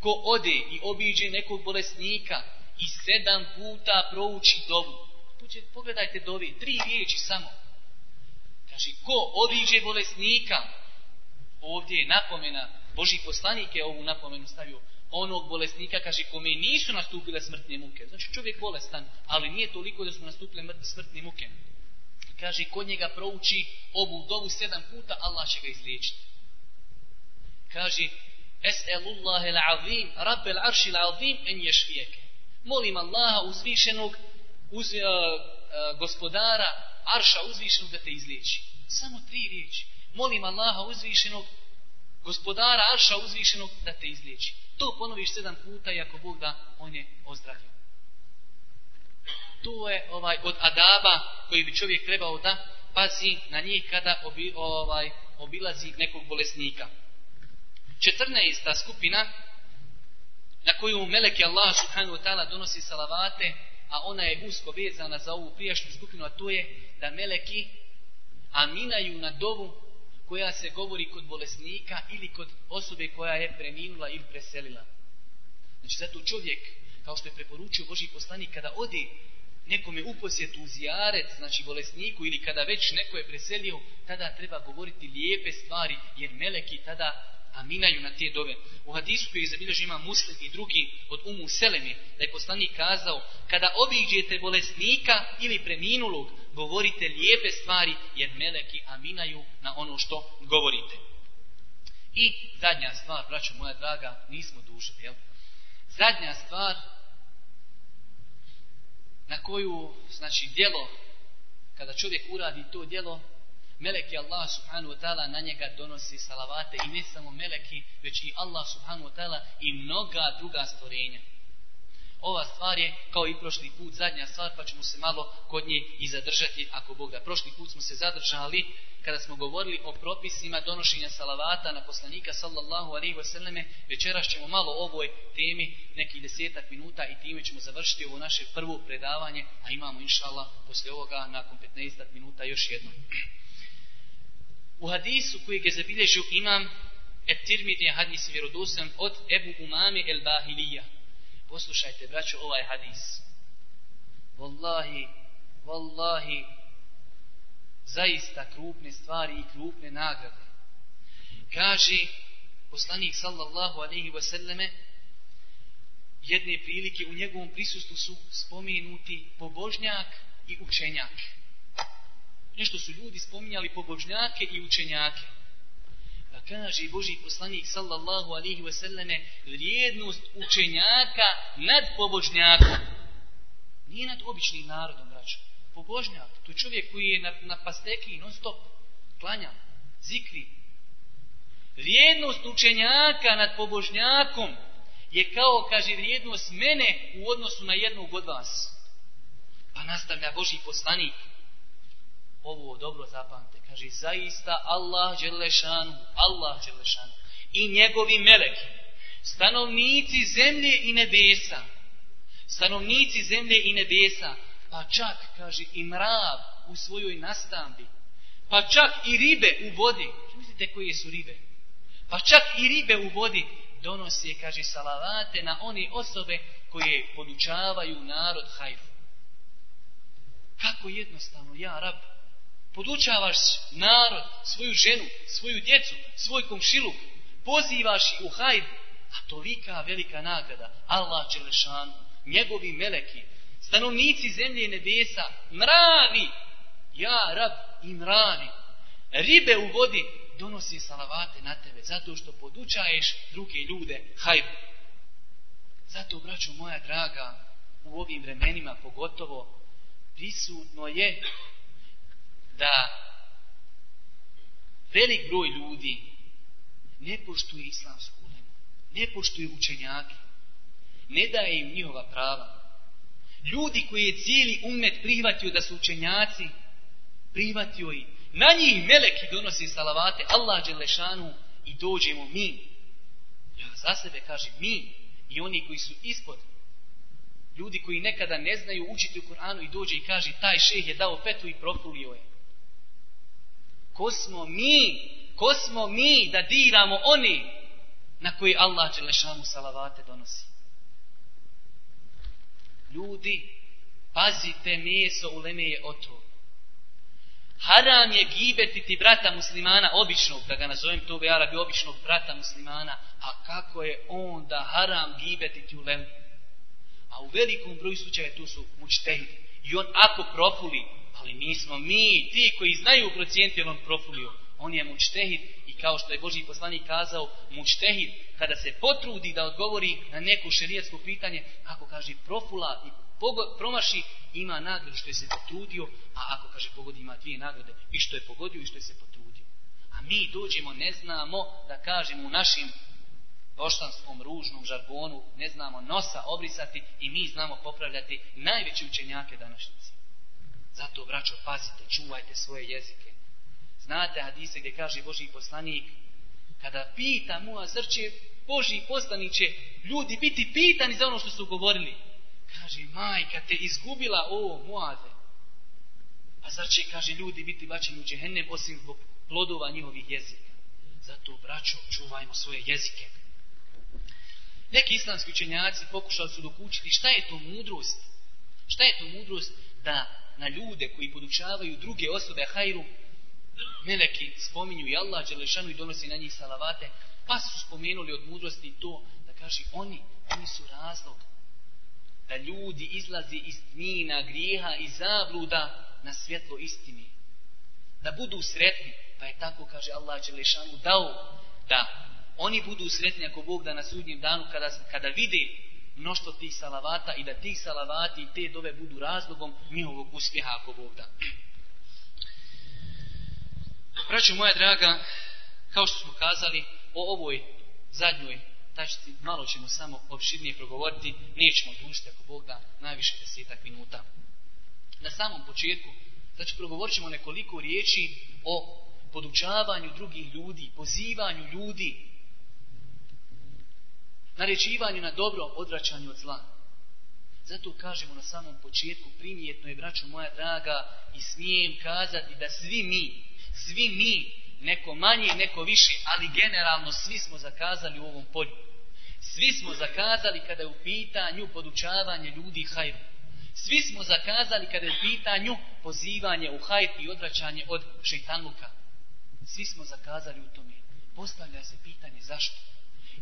ko ode i obiđe nekog bolesnika i sedam puta prouči dovu. Pogledajte dovi, tri riječi samo. Kaže, ko obiđe bolesnika, ovdje je napomena, Boži poslanik je ovu napomenu stavio, onog bolesnika, kaže, kome nisu nastupile smrtne muke. Znači, čovjek bolestan, ali nije toliko da su nastupile smrtne muke. Kaže, kod njega prouči ovu dovu sedam puta, Allah će ga izliječiti. Kaže, Es'elullahi l'azim, rabbel arši l'azim, en ješvijeke. Molim Allaha uzvišenog, uz, uh, uh, gospodara, arša uzvišenog da te izliječi. Samo tri riječi. Molim Allaha uzvišenog, gospodara, arša uzvišenog da te izliječi. To ponoviš sedam puta i ako Bog da, on je ozdravio. To je ovaj od adaba koji bi čovjek trebao da pazi na njih kada obi, ovaj, obilazi nekog bolesnika. 14. skupina na koju meleki Allah subhanahu wa ta'ala donosi salavate, a ona je usko vezana za ovu prijašnju skupinu, a to je da meleki aminaju na dovu koja se govori kod bolesnika ili kod osobe koja je preminula ili preselila. Znači, zato čovjek, kao što je preporučio Boži poslanik, kada ode nekome u posjetu u zijaret, znači bolesniku, ili kada već neko je preselio, tada treba govoriti lijepe stvari, jer meleki tada aminaju na te dove. U hadisu koji je zabilježi ima muslim i drugi od umu Selemi, da je poslanik kazao, kada obiđete bolesnika ili preminulog, govorite lijepe stvari, jer meleki aminaju na ono što govorite. I zadnja stvar, braćo moja draga, nismo dužni, jel? Zadnja stvar na koju, znači, djelo, kada čovjek uradi to djelo, meleki Allah subhanahu wa ta'ala na njega donosi salavate i ne samo meleki, već i Allah subhanahu wa ta'ala i mnoga druga stvorenja. Ova stvar je kao i prošli put zadnja stvar, pa ćemo se malo kod nje i zadržati ako Bog da. Prošli put smo se zadržali kada smo govorili o propisima donošenja salavata na poslanika sallallahu alaihi wasallame. Večeras ćemo malo o ovoj temi, nekih desetak minuta i time ćemo završiti ovo naše prvo predavanje, a imamo inša posle poslije ovoga nakon 15 minuta još jedno. U hadisu koji je zabilježio imam et tirmid je hadis vjerodosan od Ebu Umame el Bahilija. Poslušajte, braćo, ovaj hadis. Wallahi, wallahi, zaista krupne stvari i krupne nagrade. Kaže poslanik sallallahu alaihi wasallame, jedne prilike u njegovom prisustvu su spomenuti pobožnjak i učenjak nešto su ljudi spominjali pobožnjake i učenjake. Pa kaže Boži poslanik sallallahu alihi wasallame vrijednost učenjaka nad pobožnjakom. Nije nad običnim narodom, braćo. Pobožnjak, to je čovjek koji je na, na pasteki non stop klanja, zikri. Vrijednost učenjaka nad pobožnjakom je kao, kaže, vrijednost mene u odnosu na jednog od vas. Pa nastavlja Boži poslanik ovo dobro zapamte. Kaže, zaista Allah Đelešanu, Allah Đelešanu i njegovi meleki, stanovnici zemlje i nebesa, stanovnici zemlje i nebesa, pa čak, kaže, i mrav u svojoj nastambi, pa čak i ribe u vodi. Mislite koje su ribe? Pa čak i ribe u vodi donose, kaže, salavate na one osobe koje podučavaju narod hajfu. Kako jednostavno, ja, rab, podučavaš narod, svoju ženu, svoju djecu, svoj komšiluk, pozivaš ih u hajf, a tolika velika nagrada, Allah Đelešanu, njegovi meleki, stanovnici zemlje i nebesa, mravi, ja, rab, i mravi, ribe u vodi, donosi salavate na tebe, zato što podučaješ druge ljude, hajbu. Zato, braću moja draga, u ovim vremenima pogotovo, prisutno je da velik broj ljudi ne poštuje islamsku ulemu, ne poštuje učenjake, ne daje im njihova prava. Ljudi koji je cijeli umet prihvatio da su učenjaci, prihvatio i na njih meleki donosi salavate, Allah Đelešanu i dođemo mi. Ja za sebe kažem mi i oni koji su ispod ljudi koji nekada ne znaju učiti u Koranu i dođe i kaže taj šeh je dao petu i profulio je. Ko smo mi, ko smo mi da diramo oni na koji Allah Đelešanu salavate donosi. Ljudi, pazite, meso u lemeje oto. Haram je gibetiti brata muslimana običnog, da ga nazovem to u Arabi, običnog brata muslimana, a kako je onda haram gibetiti u leme? A u velikom broju slučaja tu su mučtehidi. I on ako profuli, ali nismo mi, ti koji znaju procijenti on profulio, on je mučtehid i kao što je Boži poslanik kazao, mučtehid, kada se potrudi da odgovori na neko šerijetsko pitanje, ako kaže profula i promaši, ima nagradu što je se potrudio, a ako kaže pogodi, ima dvije nagrade, i što je pogodio i što je se potrudio. A mi dođemo, ne znamo da kažemo u našim boštanskom ružnom žargonu, ne znamo nosa obrisati i mi znamo popravljati najveće učenjake današnjice. Zato, braćo, pazite, čuvajte svoje jezike. Znate hadise gdje kaže Boži poslanik, kada pita mu, srće, Boži poslaniće, ljudi biti pitani za ono što su govorili? Kaže, majka te izgubila o, muaze. A zar će, kaže, ljudi biti bačeni u džehennem osim zbog plodova njihovih jezika? Zato, braćo, čuvajmo svoje jezike. Neki islamski učenjaci pokušali su dokučiti šta je to mudrost. Šta je to mudrost da na ljude koji podučavaju druge osobe hajru, meleki spominju i Allah Đelešanu i donosi na njih salavate, pa su spomenuli od mudrosti to da kaže oni, oni su razlog da ljudi izlazi iz dnina, grijeha i zabluda na svjetlo istini. Da budu sretni, pa je tako, kaže Allah Đelešanu, dao da oni budu sretni ako Bog da na sudnjem danu kada, kada vide mnoštvo tih salavata i da tih salavati i te dove budu razlogom njihovog uspjeha ako Bog da. Braćo moja draga, kao što smo kazali o ovoj zadnjoj tačci, malo ćemo samo opširnije progovoriti, nećemo dužiti ako Bog da najviše desetak minuta. Na samom početku, znači progovorit ćemo nekoliko riječi o podučavanju drugih ljudi, pozivanju ljudi naređivanju na dobro, odvraćanju od zla. Zato kažemo na samom početku, primjetno je, braćo moja draga, i smijem kazati da svi mi, svi mi, neko manje, neko više, ali generalno svi smo zakazali u ovom polju. Svi smo zakazali kada je u pitanju podučavanje ljudi hajru. Svi smo zakazali kada je u pitanju pozivanje u hajr i odvraćanje od šeitanluka. Svi smo zakazali u tome. Postavlja se pitanje zašto?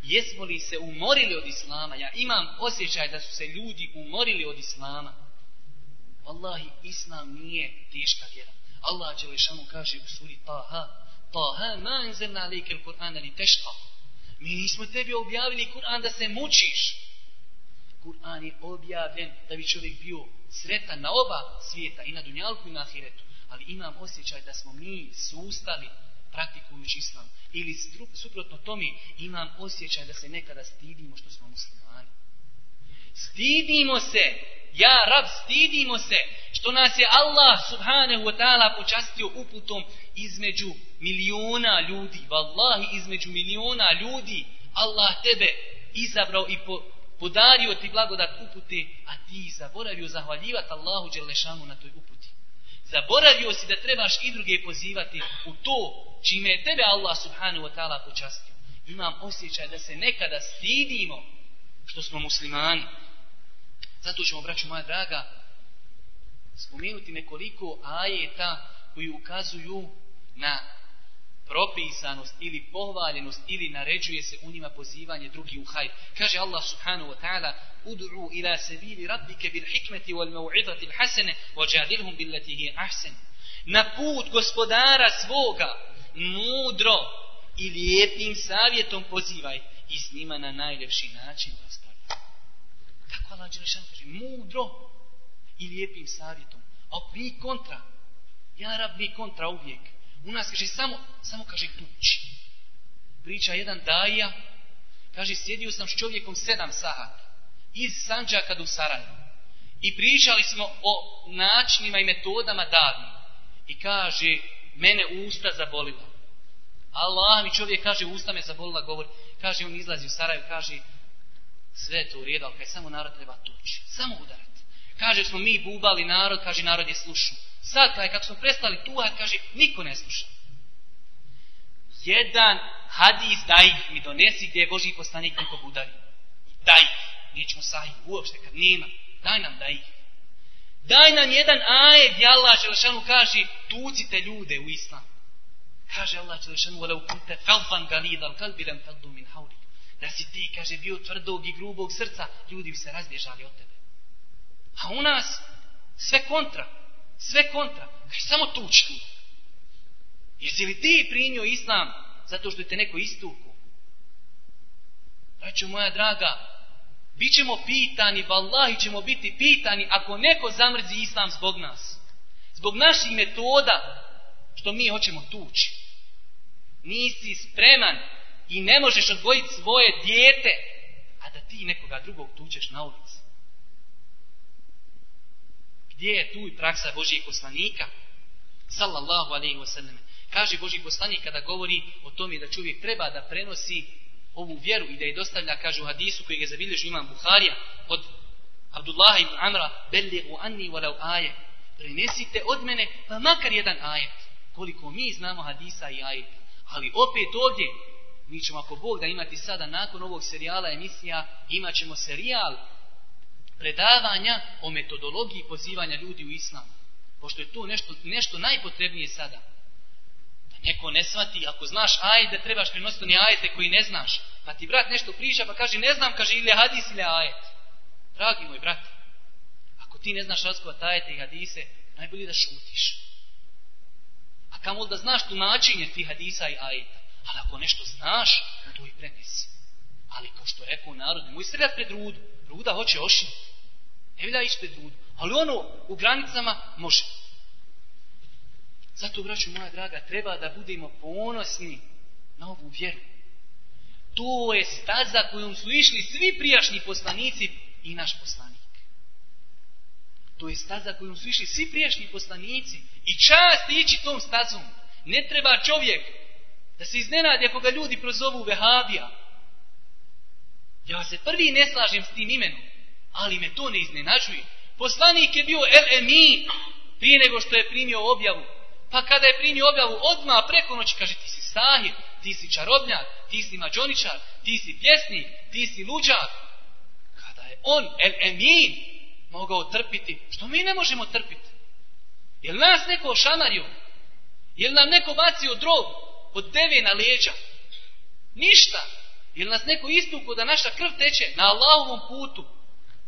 Jesmo li se umorili od islama? Ja imam osjećaj da su se ljudi umorili od islama. Wallahi islam nije teška vjera. Allah Đelešanu kaže u suri Taha Taha ma enzemna alike il Kur'an ali teška mi nismo tebi objavili Kur'an da se mučiš. Kur'an je objavljen da bi čovjek bio sretan na oba svijeta i na dunjalku i na ahiretu. Ali imam osjećaj da smo mi sustali praktikujući islam. Ili suprotno tome imam osjećaj da se nekada stidimo što smo muslimani. Stidimo se, ja rab, stidimo se što nas je Allah subhanahu wa ta'ala počastio uputom između miliona ljudi. Wallahi između miliona ljudi Allah tebe izabrao i po, podario ti blagodat upute, a ti zaboravio zahvaljivati Allahu Đelešanu na toj uputi. Zaboravio si da trebaš i druge pozivati u to čime je tebe Allah subhanahu wa ta'ala počastio. Imam osjećaj da se nekada stidimo što smo muslimani. Zato ćemo, braću moja draga, spomenuti nekoliko ajeta koji ukazuju na propisanost ili pohvaljenost ili naređuje se u njima pozivanje drugi u hajr. Kaže Allah subhanahu wa ta'ala ud'u ila sabili rabbike bil hikmeti wal mau'izati l'hasene wa bil hi ahsen. Na put gospodara svoga mudro i lijepim savjetom pozivaj i s njima na najljepši način ostavlja. Tako Allah Đelešanu kaže, mudro i lijepim savjetom. A vi kontra. Ja rab mi kontra uvijek. U nas kaže samo, samo kaže tuči. Priča jedan daja, kaže sjedio sam s čovjekom sedam sahat iz Sanđaka do Sarajeva. I pričali smo o načinima i metodama davnim. I kaže, mene usta zabolila. Allah mi čovjek kaže, usta me zabolila, govori. Kaže, on izlazi u Sarajevo, kaže, sve to u redu, ali samo narod treba tući. Samo udarati. Kaže, smo mi bubali narod, kaže, narod je slušao. Sad, kaj, kako smo prestali tuhat, kaže, niko ne sluša. Jedan hadis daj mi donesi gdje je Boži poslanik nekog udari. Daj, nećemo sahih uopšte kad nema. Daj nam daj. Daj nam jedan ajet gdje Allah Želešanu kaže, tucite ljude u islam. Kaže Allah Želešanu, vole ukunte felfan galidal kalbilem feldu min haulik. Da si ti, kaže, bio tvrdog i grubog srca, ljudi bi se razbježali od tebe. A u nas sve kontra. Sve kontra. Kaže, samo tuč. Jesi li ti primio islam zato što te neko istuku? Braćo moja draga, bit ćemo pitani, vallahi ćemo biti pitani ako neko zamrzi islam zbog nas. Zbog naših metoda što mi hoćemo tući. Nisi spreman i ne možeš odvojiti svoje dijete, a da ti nekoga drugog tučeš na ulici. Gdje je tu i praksa Božijeg poslanika? Sallallahu alaihi wasallam. Kaže Božji poslanik kada govori o tome da čovjek treba da prenosi ovu vjeru i da je dostavlja, kaže u hadisu koji je zabilježio imam Buharija od Abdullah ibn Amra, belligu anni walau aje. Prenesite od mene pa makar jedan ajet. Koliko mi znamo hadisa i ajeta. Ali opet ovdje, mi ćemo ako Bog da imati sada nakon ovog serijala emisija, imat ćemo serijal predavanja o metodologiji pozivanja ljudi u islam. Pošto je to nešto, nešto najpotrebnije sada. Da neko ne svati, ako znaš ajde, trebaš prenositi oni ajete koji ne znaš. Pa ti brat nešto priča, pa kaže ne znam, kaže ili hadis ili ajet. Dragi moj brat, ako ti ne znaš razkovat ajete i hadise, najbolje da šutiš. A kamol da znaš tumačenje tih ti hadisa i ajeta. Ali ako nešto znaš, to i prenesi. Ali kao što je rekao narod, nemoj srljat pred rudu. Ruda hoće oši. Ne vilja ići pred rudu. Ali ono u granicama može. Zato, braću moja draga, treba da budemo ponosni na ovu vjeru. To je staza kojom su išli svi prijašnji poslanici i naš poslanik. To je staza kojom su išli svi prijašnji poslanici. I čast ići tom stazom. Ne treba čovjek da se iznenadi ako ga ljudi prozovu vehabija. Ja se prvi ne slažem s tim imenom, ali me to ne iznenađuje. Poslanik je bio LMI prije nego što je primio objavu. Pa kada je primio objavu odmah preko noći kaže ti si sahir, ti si čarobnjak, ti si mađoničar, ti si pjesnik, ti si luđak. Kada je on LMI, mogao trpiti, što mi ne možemo trpiti? Je li nas neko ošamario? Je li nam neko bacio drog od deve na leđa? Ništa. Ili nas neko istuko da naša krv teče na Allahovom putu?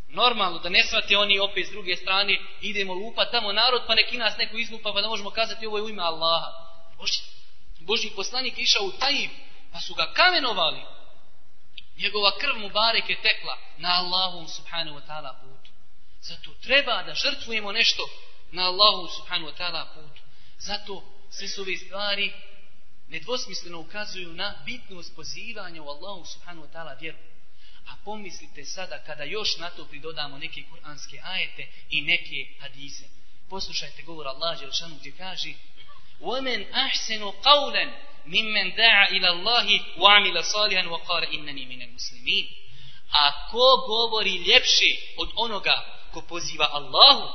Normalno da ne svate oni opet s druge strane idemo lupa tamo narod pa neki nas neko izlupa pa da možemo kazati ovo je u ime Allaha. Boži, Boži poslanik išao u Tajib pa su ga kamenovali. Njegova krv mu barek je tekla na Allahom subhanahu wa ta'ala putu. Zato treba da žrtvujemo nešto na Allahu subhanahu wa ta'ala putu. Zato sve su ove stvari nedvosmisleno ukazuju na bitnost pozivanja u Allahu subhanahu wa ta'ala vjeru. A pomislite sada kada još na to pridodamo neke kuranske ajete i neke hadise. Poslušajte govor Allah Đelšanu gdje kaže وَمَنْ أَحْسَنُ قَوْلًا مِمَّنْ دَعَ إِلَى اللَّهِ وَعْمِلَ صَالِحًا وَقَارَ إِنَّنِي مِنَ الْمُسْلِمِينَ A ko govori ljepše od onoga ko poziva Allahu,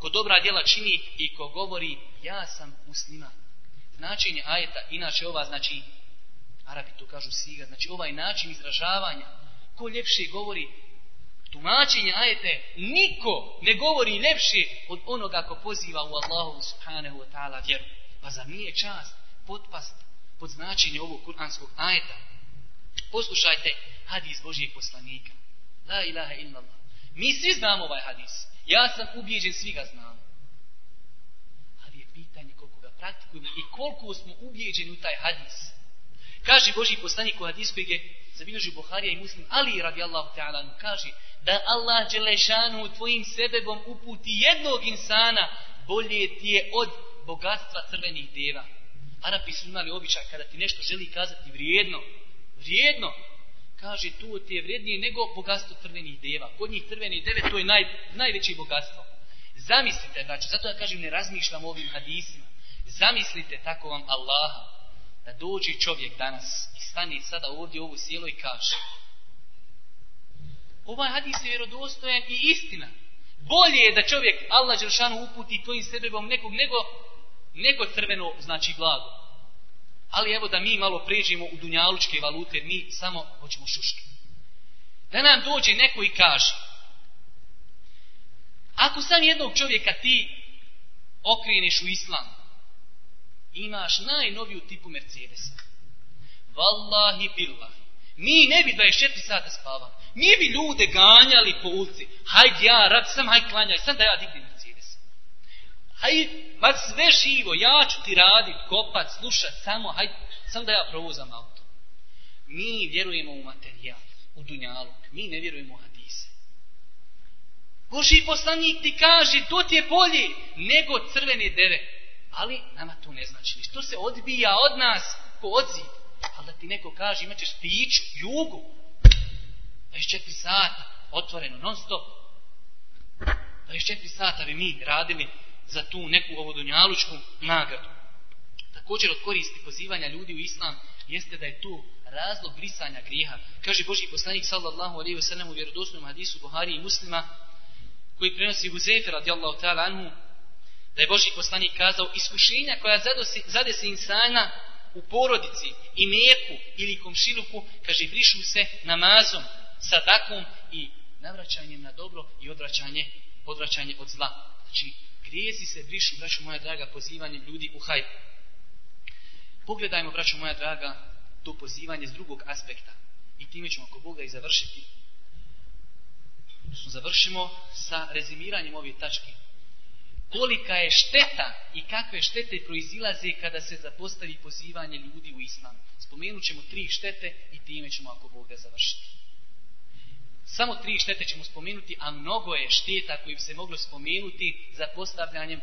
ko dobra djela čini i ko govori ja sam musliman. Značenje ajeta, inače ova znači, Arabi to kažu siga, znači ovaj način izražavanja, ko ljepše govori, tumačenje ajete, niko ne govori ljepše od onoga ko poziva u Allahu subhanahu wa ta'ala vjeru. Pa za nije čast potpast pod značenje ovog kuranskog ajeta. Poslušajte hadis Božijeg poslanika. La ilaha illallah. Mi svi znamo ovaj hadis. Ja sam ubijeđen, svi ga znamo. Ali je pitanje koliko ga praktikujemo i koliko smo ubijeđeni u taj hadis. Kaže Boži poslanik u hadisu kojeg je zabilježio Buharija i Muslim, ali radi ta'ala kaže da Allah Đelešanu tvojim sebebom uputi jednog insana bolje ti je od bogatstva crvenih deva. Arapi su imali običaj kada ti nešto želi kazati vrijedno, vrijedno, kaže tu ti je vrijednije nego bogatstvo crvenih deva. Kod njih crvene deve to je naj, najveće bogatstvo. Zamislite, znači, zato ja kažem ne razmišljam o ovim hadisima. Zamislite tako vam Allaha da dođi čovjek danas i stani sada ovdje u ovu sjelo i kaže ovaj hadis je vjerodostojan i istina. Bolje je da čovjek Allah Đeršanu uputi tvojim sebebom nekog nego, nego crveno znači blago. Ali evo da mi malo pređemo u dunjalučke valute, mi samo hoćemo šuške. Da nam dođe neko i kaže, ako sam jednog čovjeka ti okreniš u islam, imaš najnoviju tipu Mercedesa. Wallahi billah. Mi ne bi 24 sata spavali. Mi bi ljude ganjali po ulici. Hajde ja, rad sam, hajde klanjaj, sam da ja dignem Mercedes. Hajde, ma sve živo, ja ću ti radit, kopat, slušat, samo, hajde, sam da ja provozam auto. Mi vjerujemo u materijal, u dunjalu. Mi ne vjerujemo u hadise. Boži poslanik ti kaže, to ti je bolje nego crvene deve. Ali nama to ne znači ništa. To se odbija od nas ko odziv. Ali da ti neko kaže, imat ćeš piću, jugu. 24 sata, otvoreno, non stop. 24 sata bi mi radili za tu neku ovodunjalučku nagradu. Također od koristi pozivanja ljudi u islam jeste da je tu razlog brisanja grijeha. Kaže Boži poslanik sallallahu alaihi wa sallam u vjerodosnom hadisu Buhari i muslima koji prenosi Huzefe radijallahu ta'ala anhu da je Boži poslanik kazao iskušenja koja zadosi, zadesi insana u porodici i neku ili komšiluku kaže brišu se namazom sadakom i navraćanjem na dobro i odvraćanje, odvraćanje od zla. Znači, grijezi se brišu, braću moja draga, pozivanjem ljudi u hajbu. Pogledajmo, braću moja draga, to pozivanje s drugog aspekta. I time ćemo, ako Boga, i završiti. Završimo sa rezimiranjem ove tačke. Kolika je šteta i kakve štete proizilaze kada se zapostavi pozivanje ljudi u islam. Spomenut ćemo tri štete i time ćemo, ako Bog da završiti. Samo tri štete ćemo spomenuti, a mnogo je šteta koje bi se moglo spomenuti za postavljanjem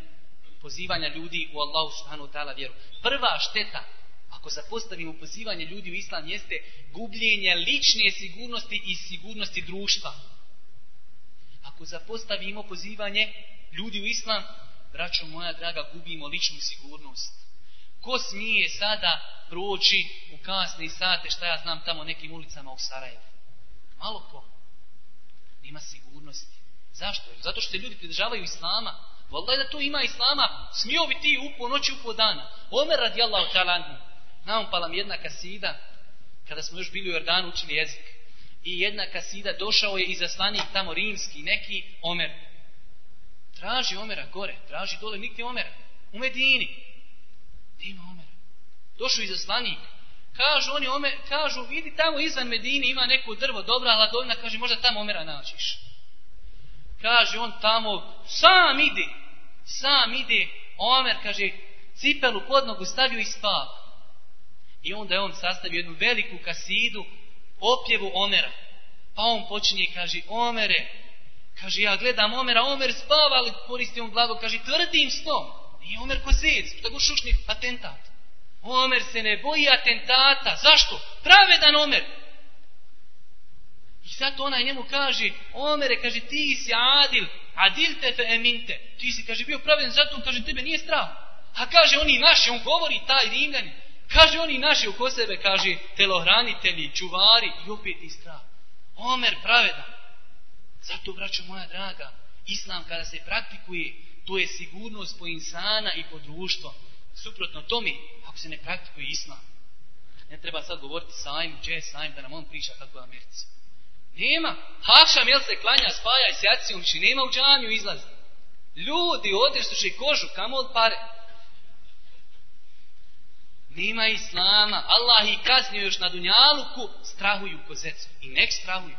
pozivanja ljudi u Allahu subhanahu wa ta'ala vjeru. Prva šteta, ako zapostavimo pozivanje ljudi u islam, jeste gubljenje lične sigurnosti i sigurnosti društva. Ako zapostavimo pozivanje ljudi u islam, braćo moja draga, gubimo ličnu sigurnost. Ko smije sada proći u kasne sate, šta ja znam, tamo nekim ulicama u Sarajevu? Malo ko nema sigurnosti. Zašto? Zato što se ljudi pridržavaju islama. Vallaj da to ima islama, smio bi ti upo noći, upo dana. Omer radijallahu ta'ala Naumpala mi jedna kasida, kada smo još bili u Jordanu učili jezik. I jedna kasida, došao je i zaslanik tamo rimski, neki Omer. Traži Omera gore, traži dole, nikde Omera. U Medini. Nema Omera. Došao i zaslanik. Kažu oni, Omer, kažu, vidi tamo izvan Medine ima neko drvo, dobra hladovina, kaže, možda tamo omera naćiš. Kaže, on tamo, sam ide, sam ide, omer, kaže, cipelu pod nogu stavio i spava. I onda je on sastavio jednu veliku kasidu, opjevu omera. Pa on počinje, kaže, omere, kaže, ja gledam omera, omer spava, ali koristi on glavu, kaže, tvrdim snom. I omer ko zec, tako šušni atentat. Omer se ne boji atentata. Zašto? Pravedan Omer. I zato ona njemu kaže, Omere, kaže, ti si adil, adil te fe eminte. Ti si, kaže, bio pravedan, zato on kaže, tebe nije strah. A kaže, oni naši, on govori taj ringani. Kaže, oni naši oko sebe, kaže, telohranitelji, čuvari i opet i strah. Omer pravedan. Zato, braćo moja draga, Islam kada se praktikuje, to je sigurnost po insana i po društvo. Suprotno tome, ako se ne praktikuje Islam, ne treba sad govoriti sajm, gdje je sajm, da nam on priča kako je Americi. Nema. Hašam jel se klanja, spaja i s jacijom, či znači nema u džamiju izlazi. Ljudi odreštuše kožu, kamo od pare. Nema islama. Allah ih kaznio još na dunjaluku, strahuju ko zecu. I nek strahuju.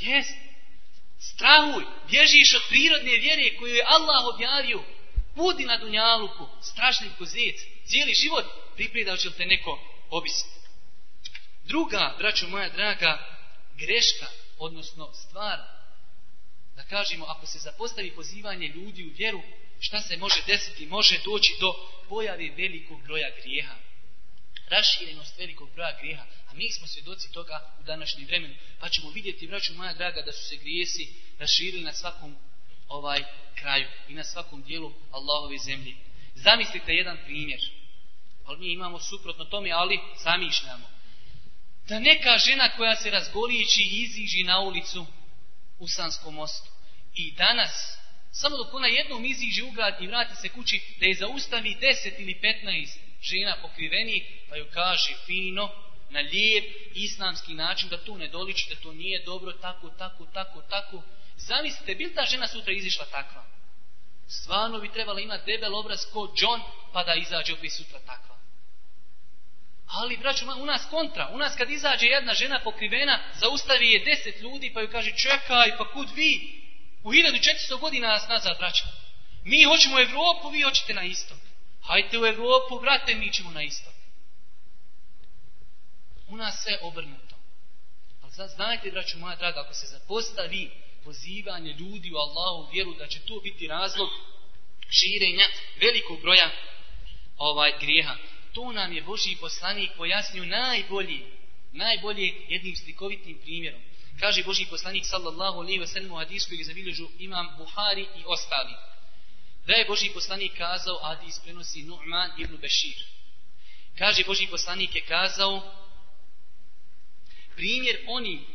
Jest. Strahuj. Bježiš od prirodne vjere koju je Allah objavio. Budi na dunjaluku, strašni ko zec. Cijeli život pripredao će te neko obisiti. Druga, braćo moja draga, greška, odnosno stvar, da kažemo, ako se zapostavi pozivanje ljudi u vjeru, šta se može desiti? Može doći do pojave velikog broja grijeha. Raširenost velikog broja grijeha. A mi smo svjedoci toga u današnjem vremenu. Pa ćemo vidjeti, braću moja draga, da su se grijesi raširili na svakom ovaj kraju i na svakom dijelu Allahove zemlje. Zamislite jedan primjer. Ali mi imamo suprotno tome, ali zamišljamo. Da neka žena koja se razgolijeći iziži na ulicu u Sanskom mostu. I danas Samo dok ona jednom iziđe u grad i vrati se kući, da je zaustavi 10 ili 15 žena pokriveni, pa ju kaže fino, na lijep islamski način, da to ne doliči, da to nije dobro, tako, tako, tako, tako. Zamislite, bil ta žena sutra izišla takva? Stvarno bi trebala imati debel obraz ko John, pa da izađe opet sutra takva. Ali, braću, u nas kontra. U nas kad izađe jedna žena pokrivena, zaustavi je deset ljudi, pa ju kaže, čekaj, pa kud vi? U 1400 godina nas nazad vraća. Mi hoćemo u Evropu, vi hoćete na istok. Hajte u Evropu, vrate, mi ćemo na istok. U nas sve obrnuto. Ali sad znajte, braću moja draga, ako se zapostavi pozivanje ljudi u Allahu vjeru, da će to biti razlog širenja velikog broja ovaj grijeha. To nam je Boži poslanik pojasnio najbolji, najbolje jednim slikovitim primjerom. Kaže Boži poslanik sallallahu alaihi wasallam u hadisku koji zabilježu imam Buhari i ostali. Da je Boži poslanik kazao, hadis prenosi Nu'man ibn Bešir. Kaže Boži poslanik je kazao, primjer oni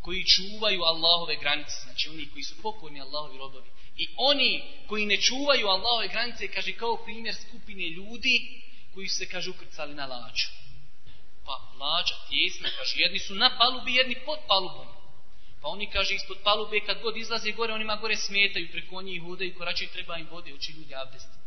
koji čuvaju Allahove granice, znači oni koji su pokorni Allahovi robovi, i oni koji ne čuvaju Allahove granice, kaže kao primjer skupine ljudi koji se, kaže, ukrcali na lađu. Pa lađa, tjesna, kaže, jedni su na palubi, jedni pod palubom. Pa oni kaže ispod palube kad god izlaze gore, onima gore smetaju preko njih hodaju, koračaju treba im vode, oči ljudi abdestiti.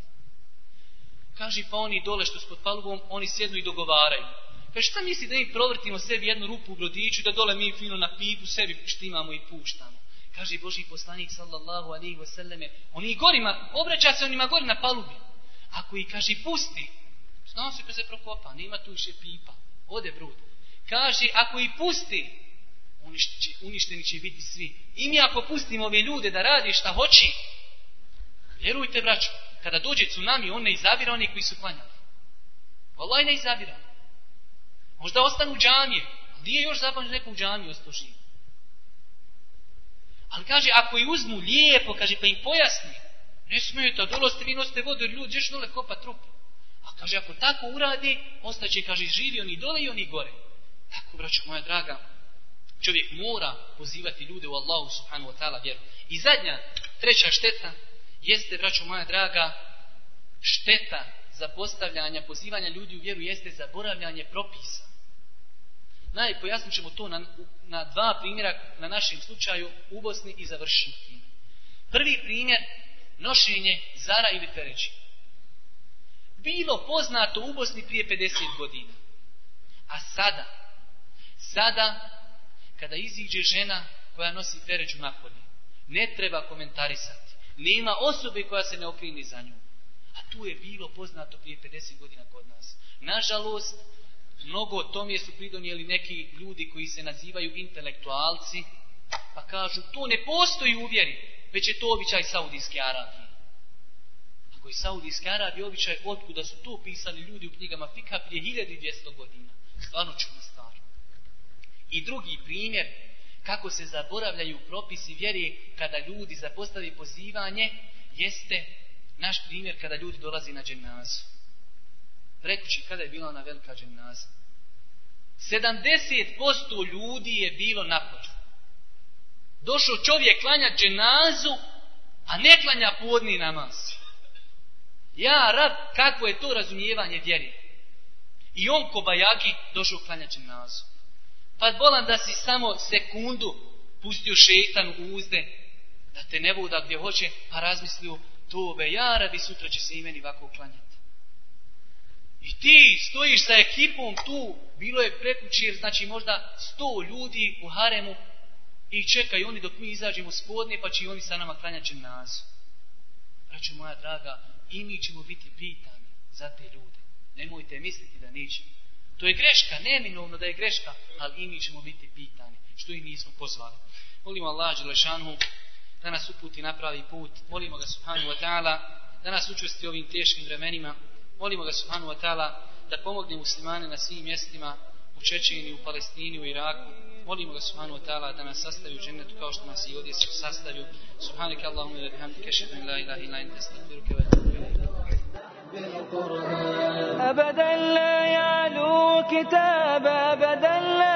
Kaže pa oni dole što ispod palubom, oni sjednu i dogovaraju. Kaže šta misli da mi provrtimo sebi jednu rupu u brodiću da dole mi fino na pipu sebi štimamo i puštamo. Kaže Boži poslanik sallallahu alaihi wasallame, oni gorima, obraća se onima gori na palubi. Ako i kaže pusti, znao se pa se prokopa, nema tu više pipa, ode brod. Kaže ako i pusti, uništi, uništeni će biti svi. I mi ako pustimo ove ljude da radi šta hoći, vjerujte braću, kada dođe tsunami, on ne izabira oni koji su klanjali. Valaj ne izabira. Možda ostanu u džamije, ali nije još zabavno neko u džamiju ostao živ. Ali kaže, ako i uzmu lijepo, kaže, pa im pojasni, ne smijete, dolazite, vi nosite vodu, jer ljudi, još dole kopa trupu. A kaže, ako tako uradi, ostaće, kaže, živi oni dole i oni gore. Tako, braću moja draga, čovjek mora pozivati ljude u Allahu subhanahu wa ta'ala vjeru. I zadnja, treća šteta, jeste, braćo moja draga, šteta zapostavljanja, pozivanja ljudi u vjeru, jeste zaboravljanje propisa. Najpojasnit ćemo to na, na dva primjera na našem slučaju u Bosni i završiti. Prvi primjer, nošenje zara ili pereći. Bilo poznato u Bosni prije 50 godina. A sada, sada kada iziđe žena koja nosi tereću napolje. Ne treba komentarisati. Nema osobe koja se ne okrini za nju. A tu je bilo poznato prije 50 godina kod nas. Nažalost, mnogo o tome su pridonijeli neki ljudi koji se nazivaju intelektualci, pa kažu, to ne postoji uvjeri, već je to običaj Saudijske Arabije. Ako je Saudijske Arabije običaj, otkuda su to pisali ljudi u knjigama Fika prije 1200 godina? Stvarno čudno stvar. I drugi primjer, kako se zaboravljaju propisi vjeri kada ljudi zapostavi pozivanje, jeste naš primjer kada ljudi dolazi na dženazu. Rekući kada je bila ona velika dženaza. 70% ljudi je bilo napolju. Došao čovjek klanja dženazu, a ne klanja podni namaz. Ja rad, kako je to razumijevanje vjeri. I on ko bajaki došao klanja dženazu. Pa bolan da si samo sekundu pustio šeitan u uzde, da te ne voda gdje hoće, pa razmislio, tobe, ja rabi sutra će se imeni ovako uklanjati. I ti stojiš sa ekipom tu, bilo je prekućir, znači možda sto ljudi u haremu i čekaju oni dok mi izađemo s podne, pa će i oni sa nama klanjaći nazu. Braćo moja draga, i mi ćemo biti pitani za te ljude. Nemojte misliti da nećemo. To je greška, neminovno da je greška, ali i mi ćemo biti pitani, što i nismo pozvali. Molimo Allah Đelešanu da nas uputi na pravi put. Molimo ga Subhanu wa ta'ala da nas učesti ovim teškim vremenima. Molimo ga Subhanu wa ta'ala da pomogne muslimane na svim mjestima u Čečini, u Palestini, u Iraku. Molimo ga Subhanu wa ta'ala da nas sastavi u džennetu kao što nas i ovdje se sastavio. Subhanika Allahumma ila bihamdika shahadu la ilaha illa anta astaghfiruka wa atubu ilayk. أبدا لا يعلو كتاب أبدا لا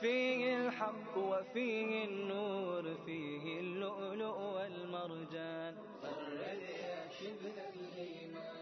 فيه الحق وفيه النور فيه اللؤلؤ والمرجان. فرد يا شبه الإيمان